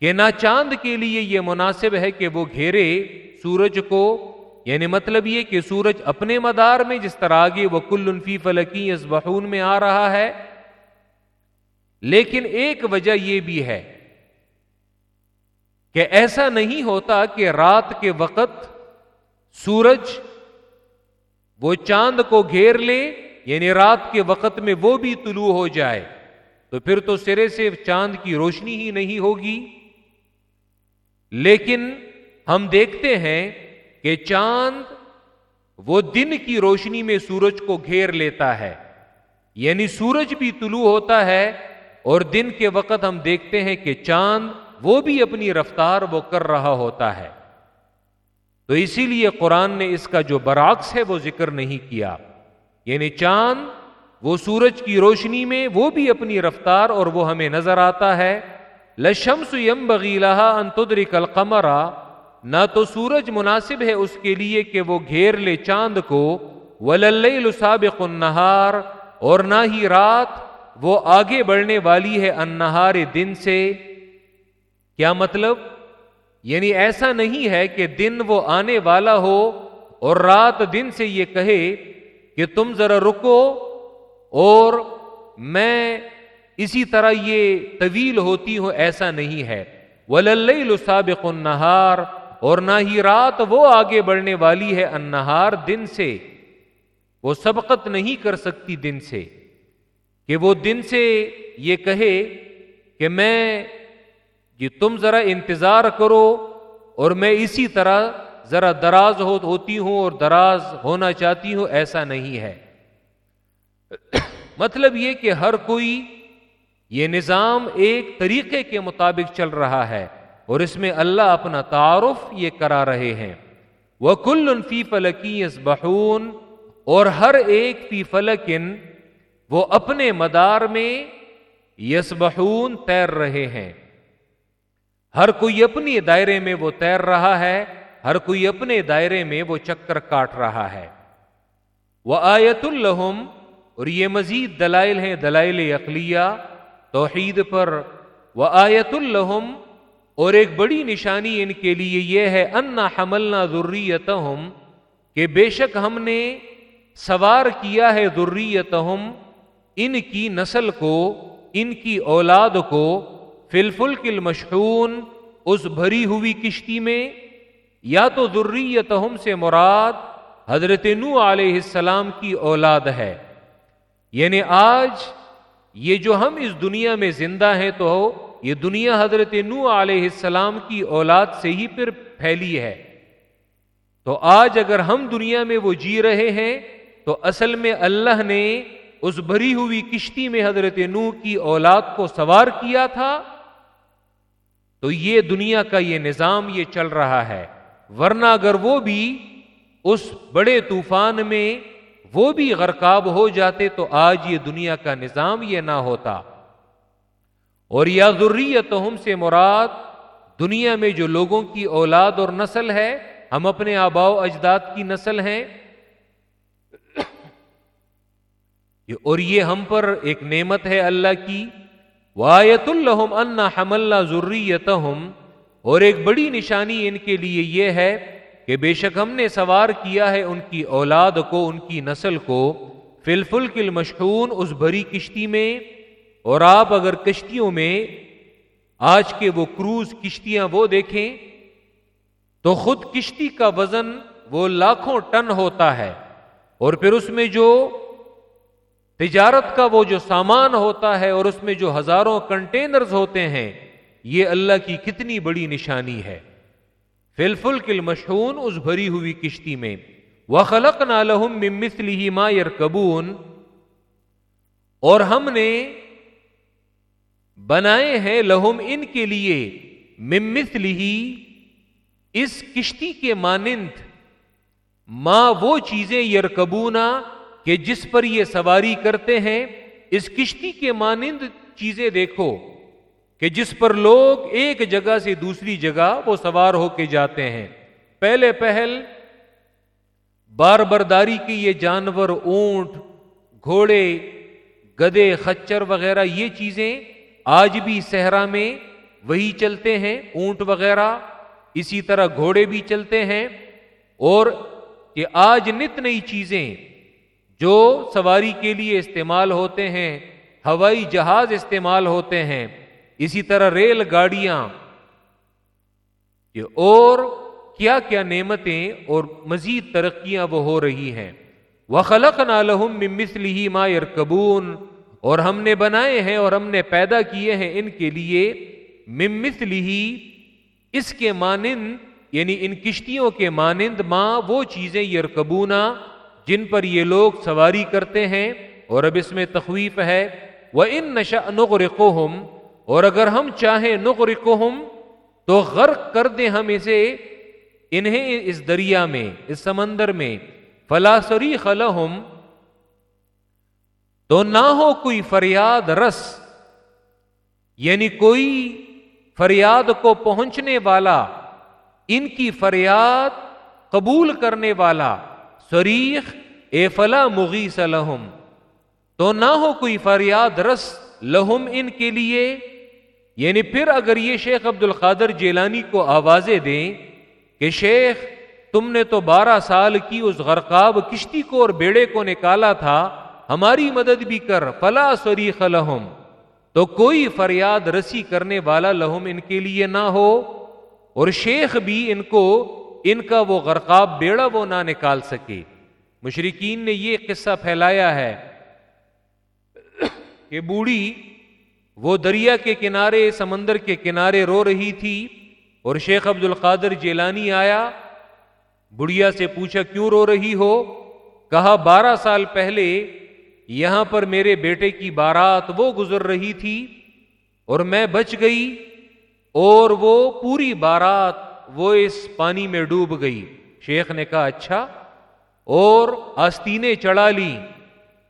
کہ نہ چاند کے لیے یہ مناسب ہے کہ وہ گھیرے سورج کو یعنی مطلب یہ کہ سورج اپنے مدار میں جس طرح آگے وہ کل انفی فلکی اس بہون میں آ رہا ہے، لیکن ایک وجہ یہ بھی ہے کہ ایسا نہیں ہوتا کہ رات کے وقت سورج وہ چاند کو گھیر لے یعنی رات کے وقت میں وہ بھی طلوع ہو جائے، تو پھر تو سرے سے چاند کی روشنی ہی نہیں ہوگی۔ لیکن ہم دیکھتے ہیں کہ چاند وہ دن کی روشنی میں سورج کو گھیر لیتا ہے۔ یعنی سورج بھی طلوع ہوتا ہے اور دن کے وقت ہم دیکھتے ہیں کہ چاند وہ بھی اپنی رفتار وہ کر رہا ہوتا ہے۔ تو اسی لیے قرآن نے اس کا جو برعکس ہے وہ ذکر نہیں کیا۔ یعنی چاند وہ سورج کی روشنی میں وہ بھی اپنی رفتار اور وہ ہمیں نظر آتا ہے۔ لشمس یم بغیلا انتدری کل قمرا نہ تو سورج مناسب ہے اس کے لیے کہ وہ گھیر لے چاند کو سابق النہار اور نہ ہی رات، وہ آگے بڑھنے والی ہے انہار دن سے۔ کیا مطلب؟ یعنی ایسا نہیں ہے کہ دن وہ آنے والا ہو اور رات دن سے یہ کہے کہ تم ذرا رکو اور میں اسی طرح یہ طویل ہوتی ہوں، ایسا نہیں ہے۔ ولل سابق النہار اور نہ ہی رات وہ آگے بڑھنے والی ہے، انہار دن سے۔ وہ سبقت نہیں کر سکتی دن سے۔ کہ وہ دن سے یہ کہے کہ میں جی تم ذرا انتظار کرو اور میں اسی طرح ذرا دراز ہوتی ہوں اور دراز ہونا چاہتی ہوں، ایسا نہیں ہے۔ مطلب یہ کہ ہر کوئی یہ نظام ایک طریقے کے مطابق چل رہا ہے۔ اور اس میں اللہ اپنا تعارف یہ کرا رہے ہیں۔ وہ کل فی فلکی بہون اور ہر ایک فی فلکن وہ اپنے مدار میں یس بہون تیر رہے ہیں۔ ہر کوئی اپنی دائرے میں وہ تیر رہا ہے، ہر کوئی اپنے دائرے میں وہ چکر کاٹ رہا ہے۔ وہ آیت الحم اور یہ مزید دلائل ہیں، دلائل اقلیہ توحید پر۔ وہ آیت الحم اور ایک بڑی نشانی ان کے لیے یہ ہے، انا حملنا ضروریت کہ بے شک ہم نے سوار کیا ہے ضروریت ان کی نسل کو، ان کی اولاد کو فلفل کل مشہون اس بھری ہوئی کشتی میں، یا تو ضروریت سے مراد حضرت نو علیہ السلام کی اولاد ہے۔ یعنی آج یہ جو ہم اس دنیا میں زندہ ہیں تو یہ دنیا حضرت نو علیہ السلام کی اولاد سے ہی پھر پھیلی ہے۔ تو آج اگر ہم دنیا میں وہ جی رہے ہیں، تو اصل میں اللہ نے اس بھری ہوئی کشتی میں حضرت نو کی اولاد کو سوار کیا تھا۔ تو یہ دنیا کا یہ نظام یہ چل رہا ہے۔ ورنہ اگر وہ بھی اس بڑے طوفان میں وہ بھی غرقاب ہو جاتے، تو آج یہ دنیا کا نظام یہ نہ ہوتا۔ اور یا ضروریت ہم سے مراد دنیا میں جو لوگوں کی اولاد اور نسل ہے، ہم اپنے آباؤ اجداد کی نسل ہیں۔ اور یہ ہم پر ایک نعمت ہے اللہ کی۔ وایت الحم انا ہم اللہ ضروریت اور ایک بڑی نشانی ان کے لیے یہ ہے کہ بے شک ہم نے سوار کیا ہے ان کی اولاد کو، ان کی نسل کو۔ فلفل کل مشہور اس بھری کشتی میں۔ اور آپ اگر کشتیوں میں آج کے وہ کروز کشتیاں وہ دیکھیں، تو خود کشتی کا وزن وہ لاکھوں ٹن ہوتا ہے۔ اور پھر اس میں جو تجارت کا وہ جو سامان ہوتا ہے اور اس میں جو ہزاروں کنٹینرز ہوتے ہیں، یہ اللہ کی کتنی بڑی نشانی ہے۔ فلفل کل مشہون اس بھری ہوئی کشتی میں۔ وہ خلق نالحم ممسلی ما یار اور ہم نے بنائے ہیں لہم ان کے لیے ممس لی اس کشتی کے مانند، ماں وہ چیزیں یرکبونا کہ جس پر یہ سواری کرتے ہیں، اس کشتی کے مانند چیزیں دیکھو، کہ جس پر لوگ ایک جگہ سے دوسری جگہ وہ سوار ہو کے جاتے ہیں۔ پہلے پہل، بار برداری کی یہ جانور، اونٹ، گھوڑے، گدے، خچر وغیرہ یہ چیزیں آج بھی صحرا میں وہی چلتے ہیں، اونٹ وغیرہ، اسی طرح گھوڑے بھی چلتے ہیں۔ اور کہ آج نت نئی چیزیں جو سواری کے لیے استعمال ہوتے ہیں، ہوائی جہاز استعمال ہوتے ہیں، اسی طرح ریل گاڑیاں۔ اور کیا کیا نعمتیں اور مزید ترقیاں وہ ہو رہی ہیں۔ وہ خلق نالحم مسلی ما کبون اور ہم نے بنائے ہیں اور ہم نے پیدا کیے ہیں ان کے لیے ممس لی اس کے مانند یعنی ان کشتیوں کے مانند ماں وہ چیزیں یرکبونا، جن پر یہ لوگ سواری کرتے ہیں، اور اب اس میں تخویف ہے وہ ان نشا نغرقو اور اگر ہم چاہیں نغرقو تو غرق کر دیں ہم اسے انہیں اس دریا میں، اس سمندر میں فلاسری خلہم تو نہ ہو کوئی فریاد رس یعنی کوئی فریاد کو پہنچنے والا، ان کی فریاد قبول کرنے والا سریخ اے فلا مغیس لہم۔ تو نہ ہو کوئی فریاد رس لہم ان کے لیے یعنی پھر اگر یہ شیخ عبد القادر جیلانی کو آوازیں دیں کہ شیخ، تم نے تو بارہ سال کی اس غرقاب کشتی کو اور بیڑے کو نکالا تھا ہماری مدد بھی کر، فلا سری خلحم تو کوئی فریاد رسی کرنے والا لہم ان کے لیے نہ ہو، اور شیخ بھی ان کو، ان کا وہ غرقاب بیڑا وہ نہ نکال سکے۔ مشرقین نے یہ قصہ پھیلایا ہے کہ بوڑھی وہ دریا کے کنارے، سمندر کے کنارے رو رہی تھی، اور شیخ عبد القادر جیلانی آیا۔ بڑھیا سے پوچھا، کیوں رو رہی ہو؟ کہا، بارہ سال پہلے یہاں پر میرے بیٹے کی بارات وہ گزر رہی تھی اور میں بچ گئی اور وہ پوری بارات وہ اس پانی میں ڈوب گئی۔ شیخ نے کہا اچھا اور آستینیں چڑھا لی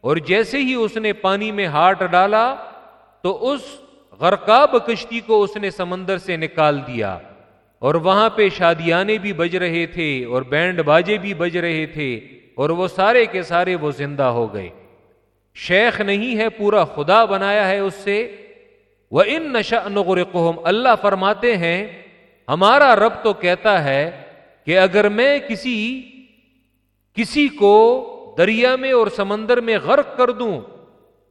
اور جیسے ہی اس نے پانی میں ہاتھ ڈالا تو اس غرقاب کشتی کو اس نے سمندر سے نکال دیا اور وہاں پہ شادیانے بھی بج رہے تھے اور بینڈ باجے بھی بج رہے تھے اور وہ سارے کے سارے وہ زندہ ہو گئے۔ شیخ نہیں ہے، پورا خدا بنایا ہے اس سے۔ وہ ان نشا نغرقہم اللہ فرماتے ہیں، ہمارا رب تو کہتا ہے کہ اگر میں کسی کسی کو دریا میں اور سمندر میں غرق کر دوں،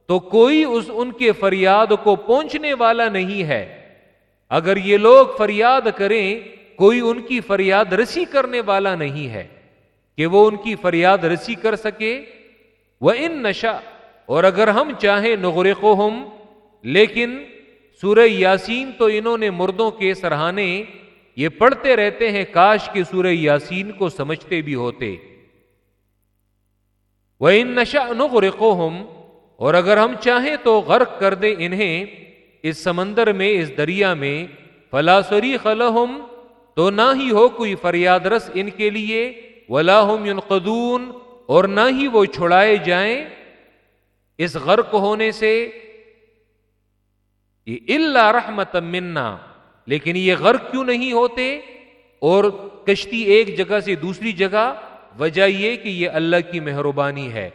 تو کوئی اس ان کے فریاد کو پہنچنے والا نہیں ہے۔ اگر یہ لوگ فریاد کریں، کوئی ان کی فریاد رسی کرنے والا نہیں ہے۔ کہ وہ ان کی فریاد رسی کر سکے۔ وہ ان نشا اور اگر ہم چاہیں نغرکو ہم لیکن سورہ یاسین تو انہوں نے مردوں کے سرہانے، یہ پڑھتے رہتے ہیں کاش کے سورہ یاسین کو سمجھتے بھی ہوتے۔ وہ ان نشا نغر کو ہم اور اگر ہم چاہیں تو غرق کر دیں انہیں، اس سمندر میں، اس دریا میں فلاسری خلحم تو نہ ہی ہو کوئی فریاد رس ان کے لیے ولاحم ينقدون اور نہ ہی وہ چھڑائے جائیں۔ اس غرق ہونے سے یہ اللہ رحمت منا لیکن یہ غرق کیوں نہیں ہوتے؟ اور کشتی ایک جگہ سے دوسری جگہ، وجہ یہ کہ یہ اللہ کی مہربانی ہے۔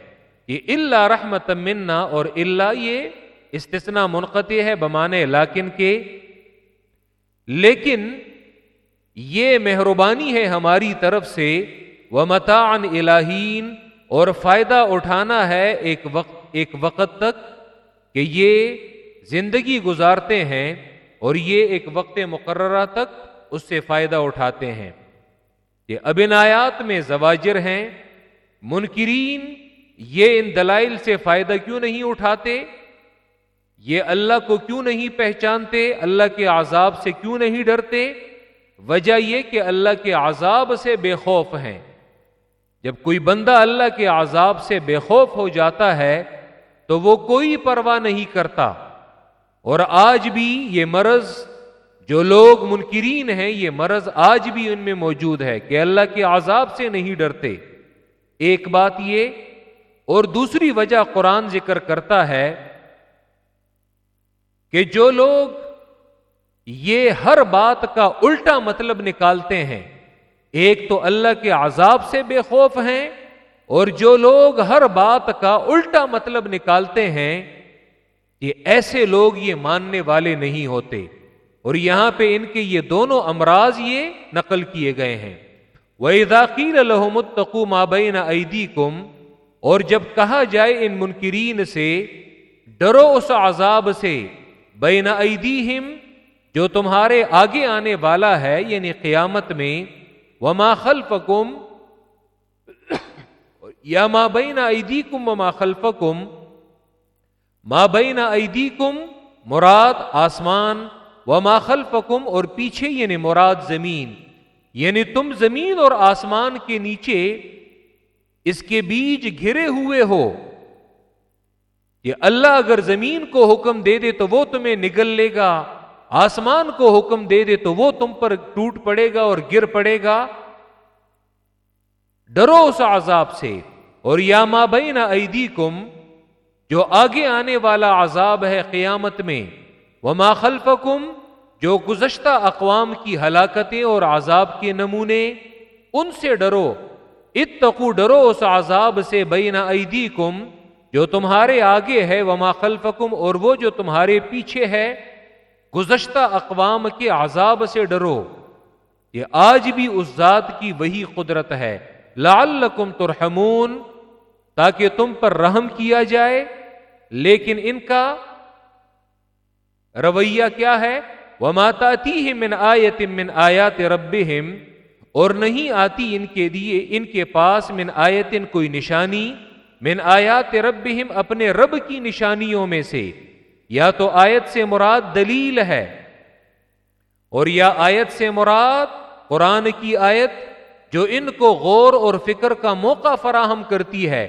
یہ اللہ رحمت منا اور اللہ یہ استثنا منقطع ہے بمانے لاکن کے۔ لیکن یہ مہربانی ہے ہماری طرف سے وہ متان الہین، اور فائدہ اٹھانا ہے ایک وقت ایک وقت تک کہ یہ زندگی گزارتے ہیں اور یہ ایک وقت مقررہ تک اس سے فائدہ اٹھاتے ہیں یہ ابنایات میں زواجر ہیں، منکرین یہ ان دلائل سے فائدہ کیوں نہیں اٹھاتے؟ یہ اللہ کو کیوں نہیں پہچانتے؟ اللہ کے عذاب سے کیوں نہیں ڈرتے؟ وجہ یہ کہ اللہ کے عذاب سے بے خوف ہیں۔ جب کوئی بندہ اللہ کے عذاب سے بے خوف ہو جاتا ہے تو وہ کوئی پرواہ نہیں کرتا۔ اور آج بھی یہ مرض، جو لوگ منکرین ہیں، یہ مرض آج بھی ان میں موجود ہے کہ اللہ کے عذاب سے نہیں ڈرتے۔ ایک بات یہ، اور دوسری وجہ قرآن ذکر کرتا ہے کہ جو لوگ یہ ہر بات کا الٹا مطلب نکالتے ہیں، ایک تو اللہ کے عذاب سے بے خوف ہیں اور جو لوگ ہر بات کا الٹا مطلب نکالتے ہیں، یہ ایسے لوگ یہ ماننے والے نہیں ہوتے۔ اور یہاں پہ ان کے یہ دونوں امراض یہ نقل کیے گئے ہیں۔ وہ اداقیر الحمتقو مابین عیدی کم اور جب کہا جائے ان منکرین سے، ڈرو اس عذاب سے بین ایدیہم جو تمہارے آگے آنے والا ہے یعنی قیامت میں، وما خلفکم یا ما بین ایدیکم وما خلفکم، ما بین ایدیکم مراد آسمان وما خلفکم اور پیچھے یعنی مراد زمین یعنی تم زمین اور آسمان کے نیچے اس کے بیچ گھرے ہوئے ہو یہ اللہ اگر زمین کو حکم دے دے تو وہ تمہیں نگل لے گا، آسمان کو حکم دے دے تو وہ تم پر ٹوٹ پڑے گا اور گر پڑے گا۔ ڈرو اس عذاب سے۔ اور یا ماں بین ایدی کم جو آگے آنے والا عذاب ہے قیامت میں وہ ماخلف جو گزشتہ اقوام کی ہلاکتیں اور عذاب کے نمونے، ان سے ڈرو اتقو ڈرو اس عذاب سے بین ایدی کم جو تمہارے آگے ہے، وما خلفکم، اور وہ جو تمہارے پیچھے ہے، گزشتہ اقوام کے عذاب سے ڈرو یہ آج بھی اس ذات کی وہی قدرت ہے، لعلکم ترحمون۔ تاکہ تم پر رحم کیا جائے، لیکن ان کا رویہ کیا ہے؟ وہ ماتا من آیت من آیات رب اور نہیں آتی ان کے لیے، ان کے پاس من آیتن کوئی نشانی، من آیات ربہم اپنے رب کی نشانیوں میں سے۔ یا تو آیت سے مراد دلیل ہے، اور یا آیت سے مراد قرآن کی آیت، جو ان کو غور اور فکر کا موقع فراہم کرتی ہے۔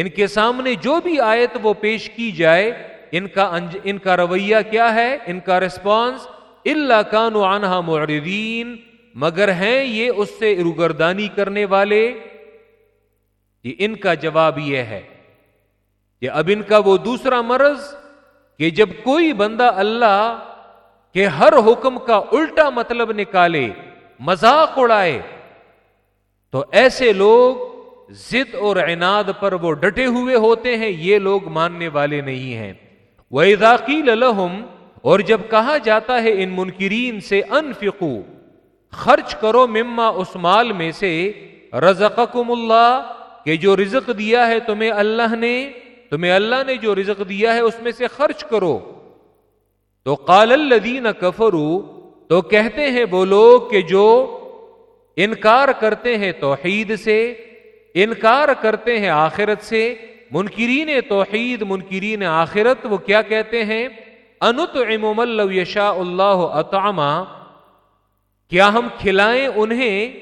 ان کے سامنے جو بھی آیت وہ پیش کی جائے، ان کا انج، ان کا رویہ کیا ہے؟ ان کا ریسپانس اللہ کان عنہا معرضین، مگر ہیں یہ اس سے روگردانی کرنے والے؟ ان کا جواب یہ ہے کہ اب ان کا وہ دوسرا مرض کہ جب کوئی بندہ اللہ کے ہر حکم کا الٹا مطلب نکالے، مذاق اڑائے، تو ایسے لوگ ضد اور عناد پر وہ ڈٹے ہوئے ہوتے ہیں، یہ لوگ ماننے والے نہیں ہیں۔ وہ اضاقیل الحم اور جب کہا جاتا ہے ان منکرین سے انفقو خرچ کرو مما اس مال میں سے، رزقکم اللہ، کہ جو رزق دیا ہے تمہیں اللہ نے، تمہیں اللہ نے جو رزق دیا ہے اس میں سے خرچ کرو۔ تو قال الذین کفرو تو کہتے ہیں وہ لوگ کہ جو انکار کرتے ہیں توحید سے انکار کرتے ہیں آخرت سے۔ منکرین توحید، منکرین آخرت، وہ کیا کہتے ہیں؟ انت امم یشا اللہ اطعما۔ کیا ہم کھلائیں انہیں؟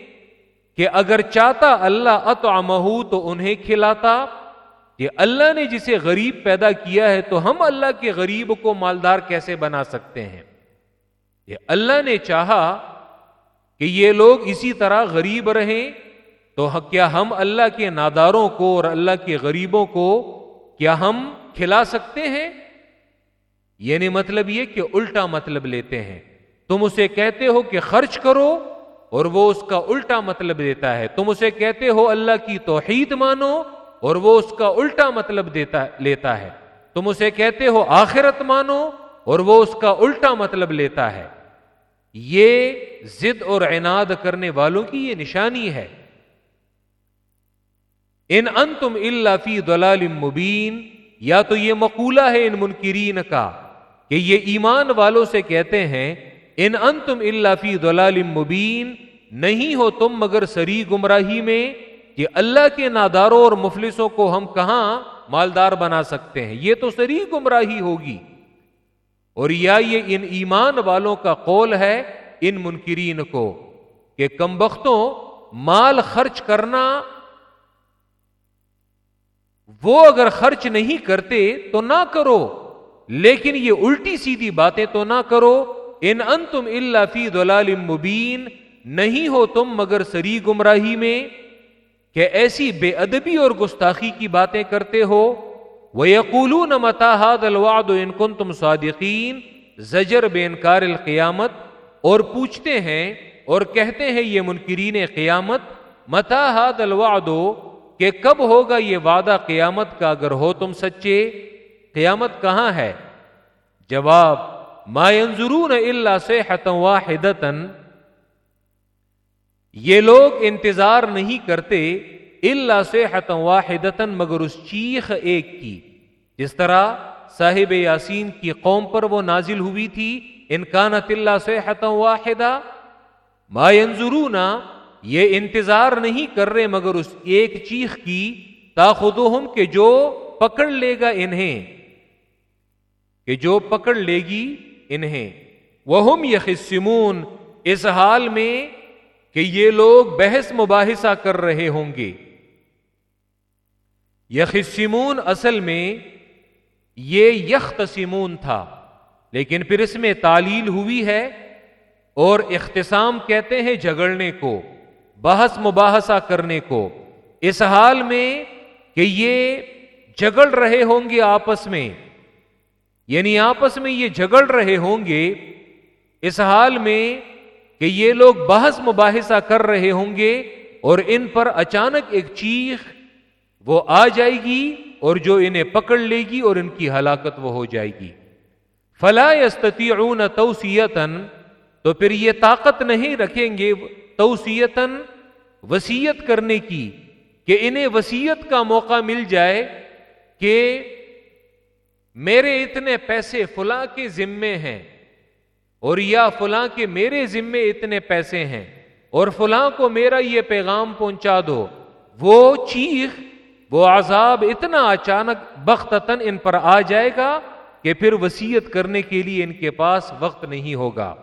کہ اگر چاہتا اللہ اطعمہ تو انہیں کھلاتا۔ کہ اللہ نے جسے غریب پیدا کیا ہے تو ہم اللہ کے غریب کو مالدار کیسے بنا سکتے ہیں؟ یہ اللہ نے چاہا کہ یہ لوگ اسی طرح غریب رہیں۔ تو کیا ہم اللہ کے ناداروں کو اور اللہ کے غریبوں کو کیا ہم کھلا سکتے ہیں؟ یعنی مطلب یہ کہ الٹا مطلب لیتے ہیں۔ تم اسے کہتے ہو کہ خرچ کرو اور وہ اس کا الٹا مطلب دیتا ہے۔ تم اسے کہتے ہو اللہ کی توحید مانو اور وہ اس کا الٹا مطلب دیتا لیتا ہے۔ تم اسے کہتے ہو آخرت مانو اور وہ اس کا الٹا مطلب لیتا ہے۔ یہ ضد اور عناد کرنے والوں کی یہ نشانی ہے۔ ان ان تم اللہ فی دلال مبین، یا تو یہ مقولہ ہے ان منکرین کا کہ یہ ایمان والوں سے کہتے ہیں، ان ان تم اللہ فی دلال مبین، نہیں ہو تم مگر سری گمراہی میں کہ اللہ کے ناداروں اور مفلسوں کو ہم کہاں مالدار بنا سکتے ہیں۔ یہ تو سری گمراہی ہوگی۔ اور یا یہ ان ایمان والوں کا قول ہے ان منکرین کو کہ کمبختوں مال خرچ کرنا وہ اگر خرچ نہیں کرتے تو نہ کرو، لیکن یہ الٹی سیدھی باتیں تو نہ کرو۔ ان ان تم اللہ فی دلال مبین، نہیں ہو تم مگر سری گمراہی میں۔ کہ ایسی بے ادبی اور گستاخی کی باتیں کرتے ہو۔ وہ یقول متاحد الواد ان کن تم صادقین زجر بے انکار القیامت۔ اور پوچھتے ہیں اور کہتے ہیں یہ منکرین قیامت۔ متاحد الوادو کہ کب ہوگا یہ وعدہ قیامت کا اگر ہو تم سچے، قیامت کہاں ہے؟ جواب، ما ينظرون الا صيحه واحده یہ لوگ انتظار نہیں کرتے اللہ صيحه واحده مگر اس چیخ ایک کی۔ جس طرح صاحب یاسین کی قوم پر وہ نازل ہوئی تھی انکانت اللہ صيحه واحده ما ينظرون یہ انتظار نہیں کر رہے مگر اس ایک چیخ کی تاخدہم کہ جو پکڑ لے گا انہیں۔ کہ جو پکڑ لے گی انہیں۔ وہ یخسمون اس حال میں کہ یہ لوگ بحث مباحثہ کر رہے ہوں گے۔ یخسمون اصل میں یہ یختسمون تھا، لیکن پھر اس میں تعلیل ہوئی ہے اور اختصام کہتے ہیں جھگڑنے کو۔ بحث مباحثہ کرنے کو، اس حال میں کہ یہ جگڑ رہے ہوں گے آپس میں۔ یعنی آپس میں یہ جھگڑ رہے ہوں گے، اس حال میں کہ یہ لوگ بحث مباحثہ کر رہے ہوں گے اور ان پر اچانک ایک چیخ وہ آ جائے گی اور جو انہیں پکڑ لے گی اور ان کی ہلاکت وہ ہو جائے گی۔ فلا یستطیعون توسیتن تو پھر یہ طاقت نہیں رکھیں گے توسیتن وسیعت کرنے کی، کہ انہیں وسیعت کا موقع مل جائے کہ میرے اتنے پیسے فلاں کے ذمے ہیں اور یا فلاں کے میرے ذمے اتنے پیسے ہیں اور فلاں کو میرا یہ پیغام پہنچا دو، وہ چیخ، وہ عذاب اتنا اچانک بختتن ان پر آ جائے گا کہ پھر وسیعت کرنے کے لیے ان کے پاس وقت نہیں ہوگا۔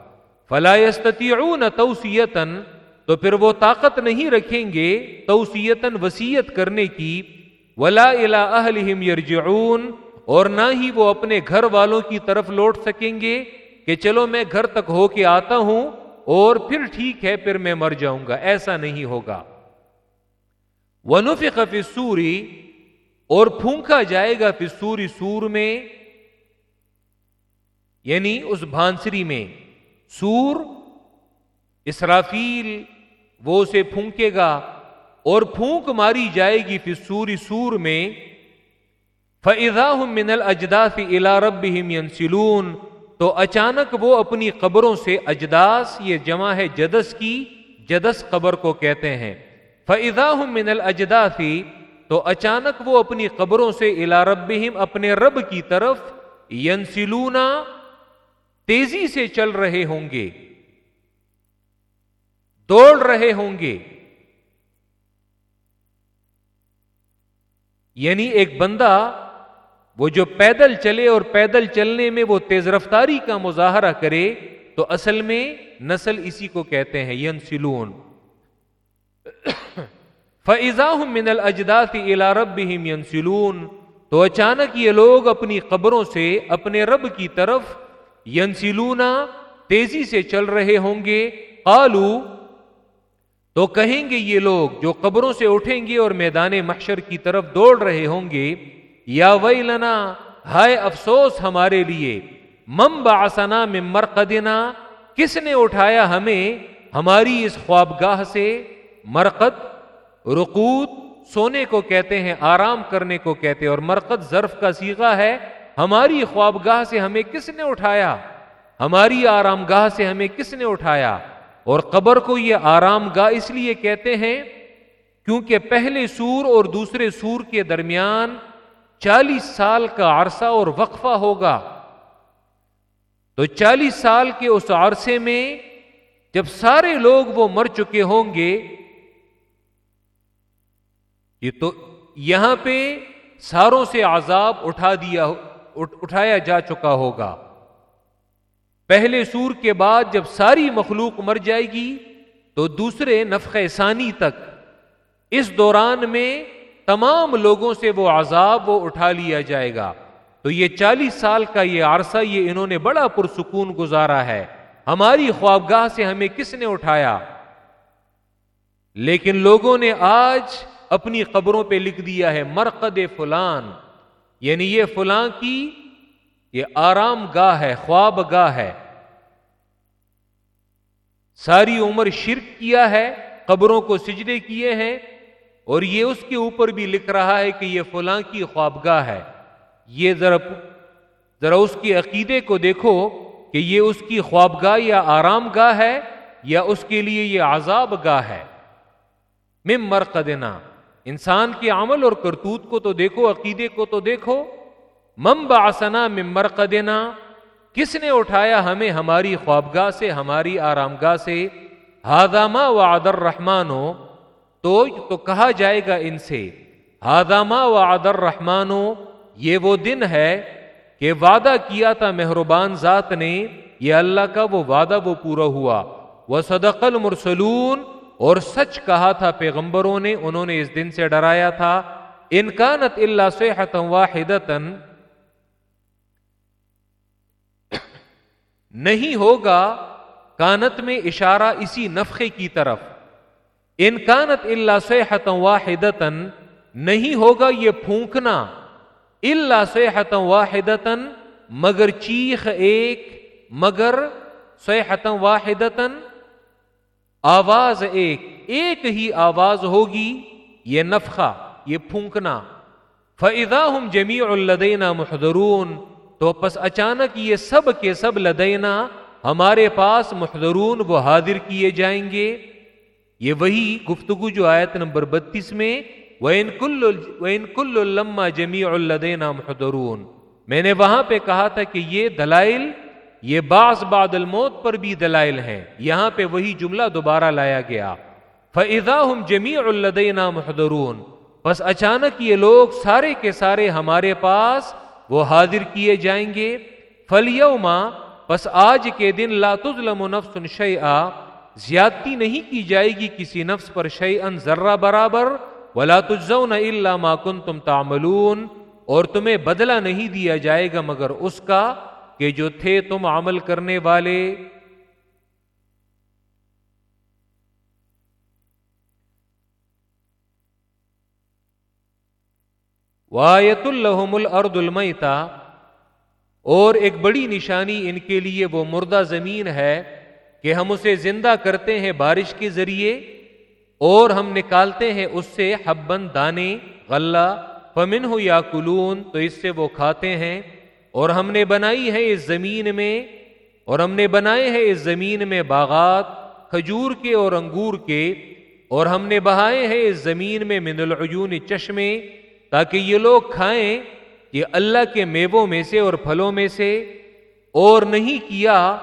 فلاستیعون توسیتن تو پھر وہ طاقت نہیں رکھیں گے توسیتن وسیعت کرنے کی، ولا الا اہلہم یرجعون اور نہ ہی وہ اپنے گھر والوں کی طرف لوٹ سکیں گے کہ چلو میں گھر تک ہو کے آتا ہوں اور پھر ٹھیک ہے، پھر میں مر جاؤں گا۔ ایسا نہیں ہوگا۔ ونفق فی سوری اور پھونکا جائے گا پھر سوری سور میں یعنی اس بھانسری میں۔ سور، اسرافیل وہ اسے پھونکے گا اور پھونک ماری جائے گی پھر سوری سور میں فضا من الجداف الا رب سلون تو اچانک وہ اپنی قبروں سے اجداس یہ جمع ہے جدس کی، جدس قبر کو کہتے ہیں۔ فضا من الجدافی تو اچانک وہ اپنی قبروں سے الا رب اپنے رب کی طرف ینسلونا تیزی سے چل رہے ہوں گے۔ دوڑ رہے ہوں گے۔ یعنی ایک بندہ وہ جو پیدل چلے اور پیدل چلنے میں وہ تیز رفتاری کا مظاہرہ کرے تو اصل میں نسل اسی کو کہتے ہیں ین سلون فضا من الجداف الا رب ین سلون تو اچانک یہ لوگ اپنی قبروں سے اپنے رب کی طرف ین تیزی سے چل رہے ہوں گے۔ قالو تو کہیں گے یہ لوگ جو قبروں سے اٹھیں گے اور میدان محشر کی طرف دوڑ رہے ہوں گے، یا وئی لنا ہائے افسوس ہمارے لیے مم باسنا میں مرقدنا، کس نے اٹھایا ہمیں ہماری اس خوابگاہ سے؟ مرقد رقوت سونے کو کہتے ہیں، آرام کرنے کو کہتے اور مرقد ظرف کا سیگا ہے، ہماری خوابگاہ سے ہمیں کس نے اٹھایا؟ ہماری آرام گاہ سے ہمیں کس نے اٹھایا؟ اور قبر کو یہ آرام گاہ اس لیے کہتے ہیں کیونکہ پہلے سور اور دوسرے سور کے درمیان چالیس سال کا عرصہ اور وقفہ ہوگا۔ تو چالیس سال کے اس عرصے میں جب سارے لوگ وہ مر چکے ہوں گے، یہ تو یہاں پہ ساروں سے عذاب اٹھا دیا اٹھایا جا چکا ہوگا۔ پہلے سور کے بعد جب ساری مخلوق مر جائے گی تو دوسرے نفق ثانی تک۔ اس دوران میں تمام لوگوں سے وہ عذاب وہ اٹھا لیا جائے گا۔ تو یہ چالیس سال کا یہ عرصہ یہ انہوں نے بڑا پرسکون گزارا ہے۔ ہماری خوابگاہ سے ہمیں کس نے اٹھایا؟ لیکن لوگوں نے آج اپنی قبروں پہ لکھ دیا ہے، مرقد فلان۔ یعنی یہ فلاں کی یہ آرام گاہ ہے خواب گاہ ہے۔ ساری عمر شرک کیا ہے، قبروں کو سجدے کیے ہیں، اور یہ اس کے اوپر بھی لکھ رہا ہے کہ یہ فلاں کی خوابگاہ ہے۔ یہ ذرا ذرا اس کے عقیدے کو دیکھو کہ یہ اس کی خوابگاہ یا آرام گاہ ہے یا اس کے لیے یہ عذاب گاہ ہے۔ مم مرقدنا، انسان کے عمل اور کرتوت کو تو دیکھو، عقیدے کو تو دیکھو۔ مم باسنا مم مرقدنا کس نے اٹھایا ہمیں ہماری خوابگاہ سے، ہماری آرام گاہ سے؟ ہادامہ و آدر رحمانو تو تو کہا جائے گا ان سے ہادامہ و آدر رحمانو یہ وہ دن ہے کہ وعدہ کیا تھا مہربان ذات نے، یہ اللہ کا وہ وعدہ وہ پورا ہوا۔ وہ صدق المرسلون، اور سچ کہا تھا پیغمبروں نے، انہوں نے اس دن سے ڈرایا تھا۔ انکانت اللہ صحت واحدتن نہیں ہوگا کانت میں اشارہ اسی نفقے کی طرف۔ ان کانت اللہ صحت واحد نہیں ہوگا یہ پھونکنا۔ اللہ صحت واحد مگر چیخ ایک، مگر صحت واحد آواز ایک ایک ہی آواز ہوگی یہ نفخہ، یہ پھونکنا۔ فضا ہم جمی الدینہ محدرون تو پس اچانک یہ سب کے سب لدینا ہمارے پاس محضرون وہ حاضر کیے جائیں گے۔ یہ وہی گفتگو جو آیت نمبر بتیس میں، وَإِن كُلُّ لَمَّا جَمِيعُ الَّذَيْنَا مُحْضَرُونَ۔ میں نے وہاں پہ کہا تھا کہ یہ دلائل، یہ بعض بعد الموت پر بھی دلائل ہیں۔ یہاں پہ وہی جملہ دوبارہ لایا گیا۔ فَإِذَا هُمْ جَمِيعُ الَّذَيْنَا مُحْضَرُونَ۔ بس اچانک یہ لوگ سارے کے سارے ہمارے پاس وہ حاضر کیے جائیں گے۔ فلیوما بس آج کے دن لا تظلم نفس شیئا زیادتی نہیں کی جائے گی کسی نفس پر شیئن ذرہ برابر، ولا تجزون الا ما کنتم تعملون۔ اور تمہیں بدلہ نہیں دیا جائے گا مگر اس کا کہ جو تھے تم عمل کرنے والے۔ وایت الحم الرد المیتا اور ایک بڑی نشانی ان کے لیے وہ مردہ زمین ہے کہ ہم اسے زندہ کرتے ہیں بارش کے ذریعے اور ہم نکالتے ہیں اس سے حبن دانے، غلہ پمن ہو یا کلون تو اس سے وہ کھاتے ہیں۔ اور ہم نے بنائی ہے اس زمین میں، اور ہم نے بنائے ہیں اس زمین میں باغات، کھجور کے اور انگور کے۔ اور ہم نے بہائے ہیں اس زمین میں من العیون چشمے۔ تاکہ یہ لوگ کھائیں کہ اللہ کے میووں میں سے اور پھلوں میں سے، اور نہیں کیا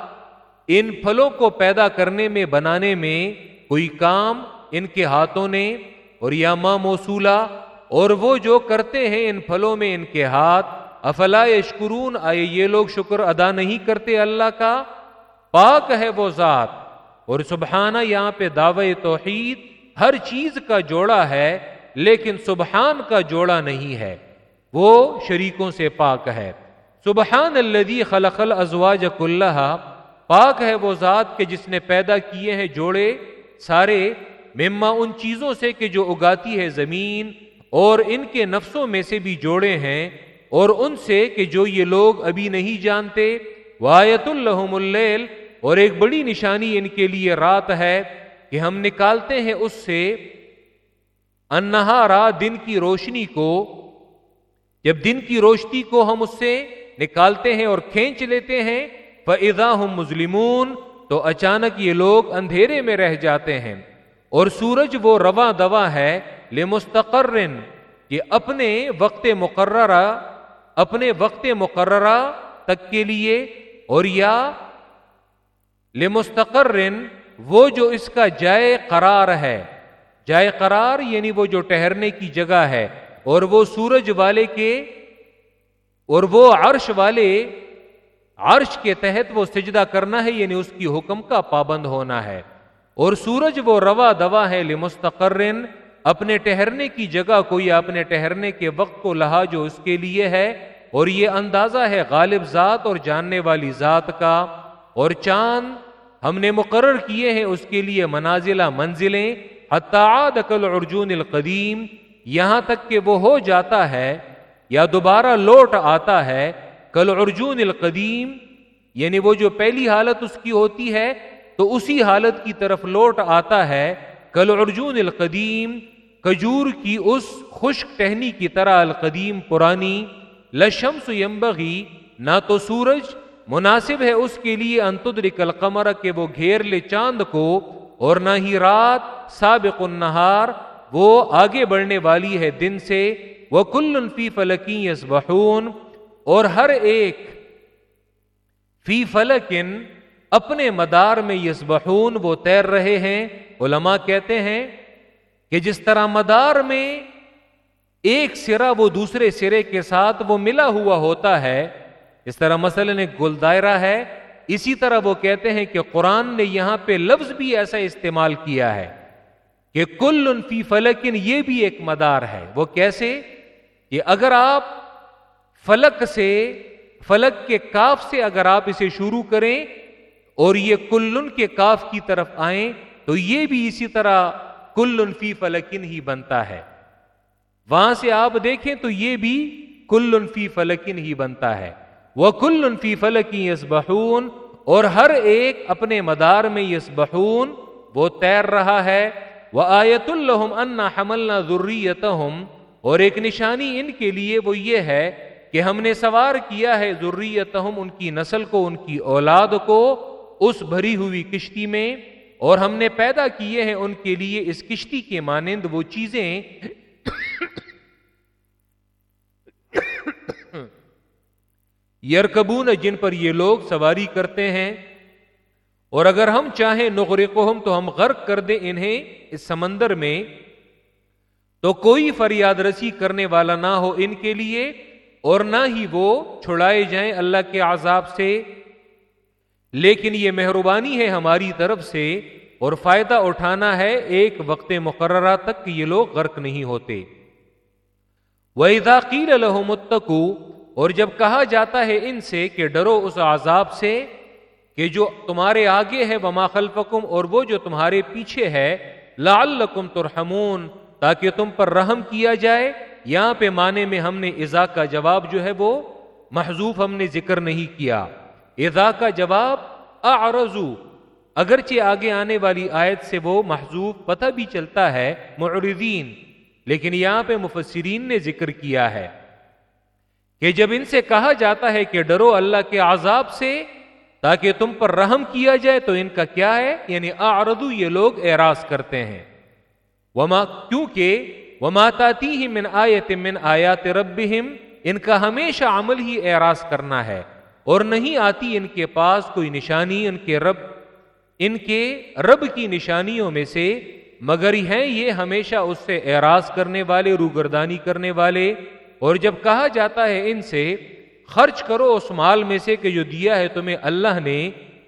ان پھلوں کو پیدا کرنے میں، بنانے میں کوئی کام ان کے ہاتھوں نے اور یا ماں موصولہ اور وہ جو کرتے ہیں ان پھلوں میں ان کے ہاتھ، افلا یشکرون؟ آئے یہ لوگ شکر ادا نہیں کرتے اللہ کا؟ پاک ہے وہ ذات۔ اور سبحانہ یہاں پہ دعوی توحید، ہر چیز کا جوڑا ہے۔ لیکن سبحان کا جوڑا نہیں ہے، وہ شریکوں سے پاک ہے۔ سبحان الذي خلق الازواج كلها پاک ہے وہ ذات کے جس نے پیدا کیے ہیں جوڑے سارے، مما ان چیزوں سے کہ جو اگاتی ہے زمین اور ان کے نفسوں میں سے بھی جوڑے ہیں اور ان سے کہ جو یہ لوگ ابھی نہیں جانتے۔ وایت الحم اللیل، اور ایک بڑی نشانی ان کے لیے رات ہے کہ ہم نکالتے ہیں اس سے۔ انہارا دن کی روشنی کو، جب دن کی روشنی کو ہم اس سے نکالتے ہیں اور کھینچ لیتے ہیں فضا ہم مظلمون، تو اچانک یہ لوگ اندھیرے میں رہ جاتے ہیں۔ اور سورج وہ رواں دوا ہے، لمستقر، کہ اپنے وقت مقررہ، اپنے وقت مقررہ تک کے لیے، اور یا لمستقر، وہ جو اس کا جائے قرار ہے۔ جائے قرار یعنی وہ جو ٹہرنے کی جگہ ہے، اور وہ سورج والے کے، اور وہ عرش والے، عرش کے تحت وہ سجدہ کرنا ہے یعنی اس کی حکم کا پابند ہونا ہے۔ اور سورج وہ روا دوا ہے لمستقرن، اپنے ٹہرنے کی جگہ کو یا اپنے ٹہرنے کے وقت کو لہا جو اس کے لیے ہے، اور یہ اندازہ ہے غالب ذات اور جاننے والی ذات کا۔ اور چاند ہم نے مقرر کیے ہیں اس کے لیے منازلہ منزلیں حتعاد کل ارجون القدیم، یہاں تک کہ وہ ہو جاتا ہے یا دوبارہ لوٹ آتا ہے کل ارجون القدیم یعنی وہ جو پہلی حالت اس کی ہوتی ہے، تو اسی حالت کی طرف لوٹ آتا ہے کل ارجون القدیم، کجور کی اس خشک ٹہنی کی طرح القدیم پرانی لشمس یمبغی نہ تو سورج، مناسب ہے اس کے لیے انتدرک القمر کہ وہ گھیر لے چاند کو اور نہ ہی رات، سابق النہار، وہ آگے بڑھنے والی ہے دن سے۔ وہ کل فی فلکی یس اور ہر ایک فی فلکن اپنے مدار میں یس وہ تیر رہے ہیں۔ علماء کہتے ہیں کہ جس طرح مدار میں ایک سرا وہ دوسرے سرے کے ساتھ وہ ملا ہوا ہوتا ہے، اس طرح مسئلہ ایک گل دائرہ ہے۔ اسی طرح وہ کہتے ہیں کہ قرآن نے یہاں پہ لفظ بھی ایسا استعمال کیا ہے کہ کل انفی فلکن یہ بھی ایک مدار ہے۔ وہ کیسے؟ کہ اگر آپ فلک سے، فلک کے کاف سے اگر آپ اسے شروع کریں اور یہ کلن کے کاف کی طرف آئیں، تو یہ بھی اسی طرح کل انفی فلکن ہی بنتا ہے۔ وہاں سے آپ دیکھیں تو یہ بھی کل انفی فلکن ہی بنتا ہے۔ وہ کل انفی فلکی یس اور ہر ایک اپنے مدار میں یس وہ تیر رہا ہے۔ وہ آیت الحم انا حمل ضروریت اور ایک نشانی ان کے لیے وہ یہ ہے کہ ہم نے سوار کیا ہے ضروریت ان کی نسل کو، ان کی اولاد کو اس بھری ہوئی کشتی میں۔ اور ہم نے پیدا کیے ہیں ان کے لیے اس کشتی کے مانند وہ چیزیں۔ یرکبون، جن پر یہ لوگ سواری کرتے ہیں۔ اور اگر ہم چاہیں نغرقہم، تو ہم غرق کر دیں انہیں اس سمندر میں۔ تو کوئی فریاد رسی کرنے والا نہ ہو ان کے لیے، اور نہ ہی وہ چھڑائے جائیں اللہ کے عذاب سے۔ لیکن یہ مہربانی ہے ہماری طرف سے، اور فائدہ اٹھانا ہے ایک وقت مقررہ تک کہ یہ لوگ غرق نہیں ہوتے۔ وَإِذَا لَهُمُ اتَّقُوا اور جب کہا جاتا ہے ان سے کہ ڈرو اس عذاب سے کہ جو تمہارے آگے ہے، وما خلفکم اور وہ جو تمہارے پیچھے ہے لعلکم ترحمون، تاکہ تم پر رحم کیا جائے۔ یہاں پہ معنی میں ہم نے ازا کا جواب جو ہے وہ محضوف ہم نے ذکر نہیں کیا۔ ازا کا جواب اعرضو، اگرچہ آگے آنے والی آیت سے وہ محضوب پتہ بھی چلتا ہے، معرضین، لیکن یہاں پہ مفسرین نے ذکر کیا ہے۔ کہ جب ان سے کہا جاتا ہے کہ ڈرو اللہ کے عذاب سے تاکہ تم پر رحم کیا جائے، تو ان کا کیا ہے؟ یعنی آردو یہ لوگ اعراض کرتے ہیں۔ وما، کیونکہ وما تاتی ہی من آیت من آیات ربہم، ان کا ہمیشہ عمل ہی اعراض کرنا ہے، اور نہیں آتی ان کے پاس کوئی نشانی، ان کے رب، ان کے رب کی نشانیوں میں سے، مگر ہیں یہ ہمیشہ اس سے اعراض کرنے والے، روگردانی کرنے والے اور جب کہا جاتا ہے ان سے، خرچ کرو اس مال میں سے کہ جو دیا ہے تمہیں اللہ نے،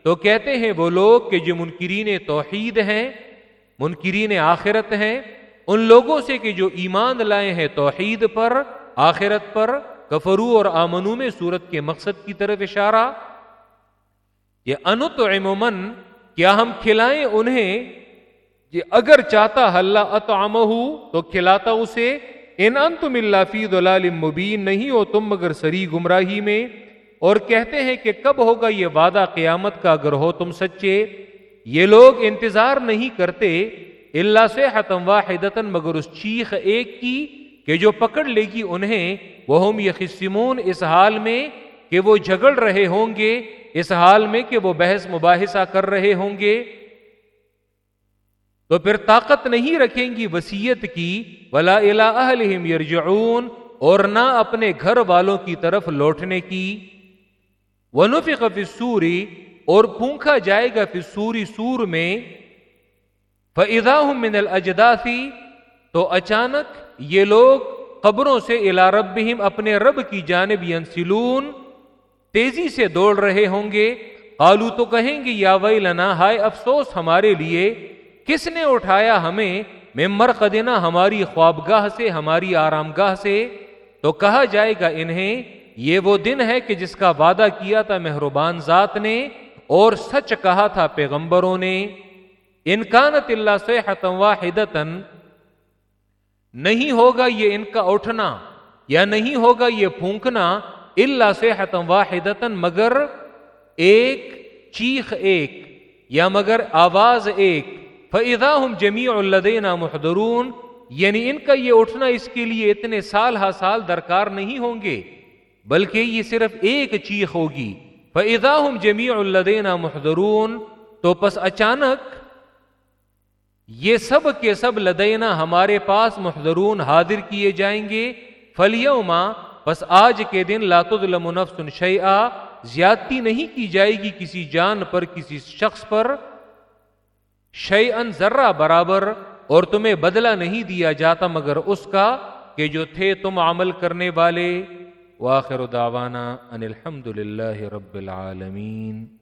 تو کہتے ہیں وہ لوگ کہ جو منکرین توحید ہیں، منکرین آخرت ہیں، ان لوگوں سے کہ جو ایمان لائے ہیں توحید پر، آخرت پر کفرو اور آمنو میں سورت کے مقصد کی طرف اشارہ یہ انت عموماً کیا ہم کھلائیں انہیں یہ اگر چاہتا اللہ اتعمہ تو کھلاتا اسے ان انتم اللہ فی دلال مبین نہیں ہو تم مگر سری گمراہی میں، اور کہتے ہیں کہ کب ہوگا یہ وعدہ قیامت کا اگر ہو تم سچے؟ یہ لوگ انتظار نہیں کرتے اللہ سے حتم واحدتن مگر اس چیخ ایک کی کہ جو پکڑ لے گی انہیں وہ ہم یہ خسمون اس حال میں کہ وہ جھگڑ رہے ہوں گے، اس حال میں کہ وہ بحث مباحثہ کر رہے ہوں گے۔ تو پھر طاقت نہیں رکھیں گی وسیعت کی، ولا اہلہم یرجعون اور نہ اپنے گھر والوں کی طرف لوٹنے کی۔ ونفق فی السوری اور پھونکا جائے گا فی السوری سور میں۔ فَإِذَا هُم مِّنَ الْأَجْدَاثِ، تو اچانک یہ لوگ قبروں سے الا ربہم اپنے رب کی جانب ینسلون تیزی سے دوڑ رہے ہوں گے۔ قالو تو کہیں گے، یا ویلنا، ہائے افسوس ہمارے لیے کس نے اٹھایا ہمیں ممبر قدینہ ہماری خوابگاہ سے، ہماری آرام گاہ سے؟ تو کہا جائے گا انہیں، یہ وہ دن ہے کہ جس کا وعدہ کیا تھا مہربان ذات نے اور سچ کہا تھا پیغمبروں نے۔ انکانت اللہ سے واحدتن نہیں ہوگا یہ ان کا اٹھنا یا نہیں ہوگا یہ پھونکنا اللہ سے حتم واحدتن مگر ایک چیخ ایک یا مگر آواز ایک۔ فضا ہم جمی الدینہ محدرون یعنی ان کا یہ اٹھنا اس کے لیے اتنے سال ہا سال درکار نہیں ہوں گے، بلکہ یہ صرف ایک چیخ ہوگی۔ فضا ہم جمی الدینہ محدرون تو پس اچانک یہ سب کے سب لدینا ہمارے پاس محضرون حاضر کیے جائیں گے۔ فلیوما بس آج کے دن لاتظلم نفس شیئا زیادتی نہیں کی جائے گی کسی جان پر، کسی شخص پر۔ شعی ان ذرہ برابر اور تمہیں بدلہ نہیں دیا جاتا مگر اس کا کہ جو تھے تم عمل کرنے والے۔ واخر دعوانا ان الحمد للہ رب العالمین۔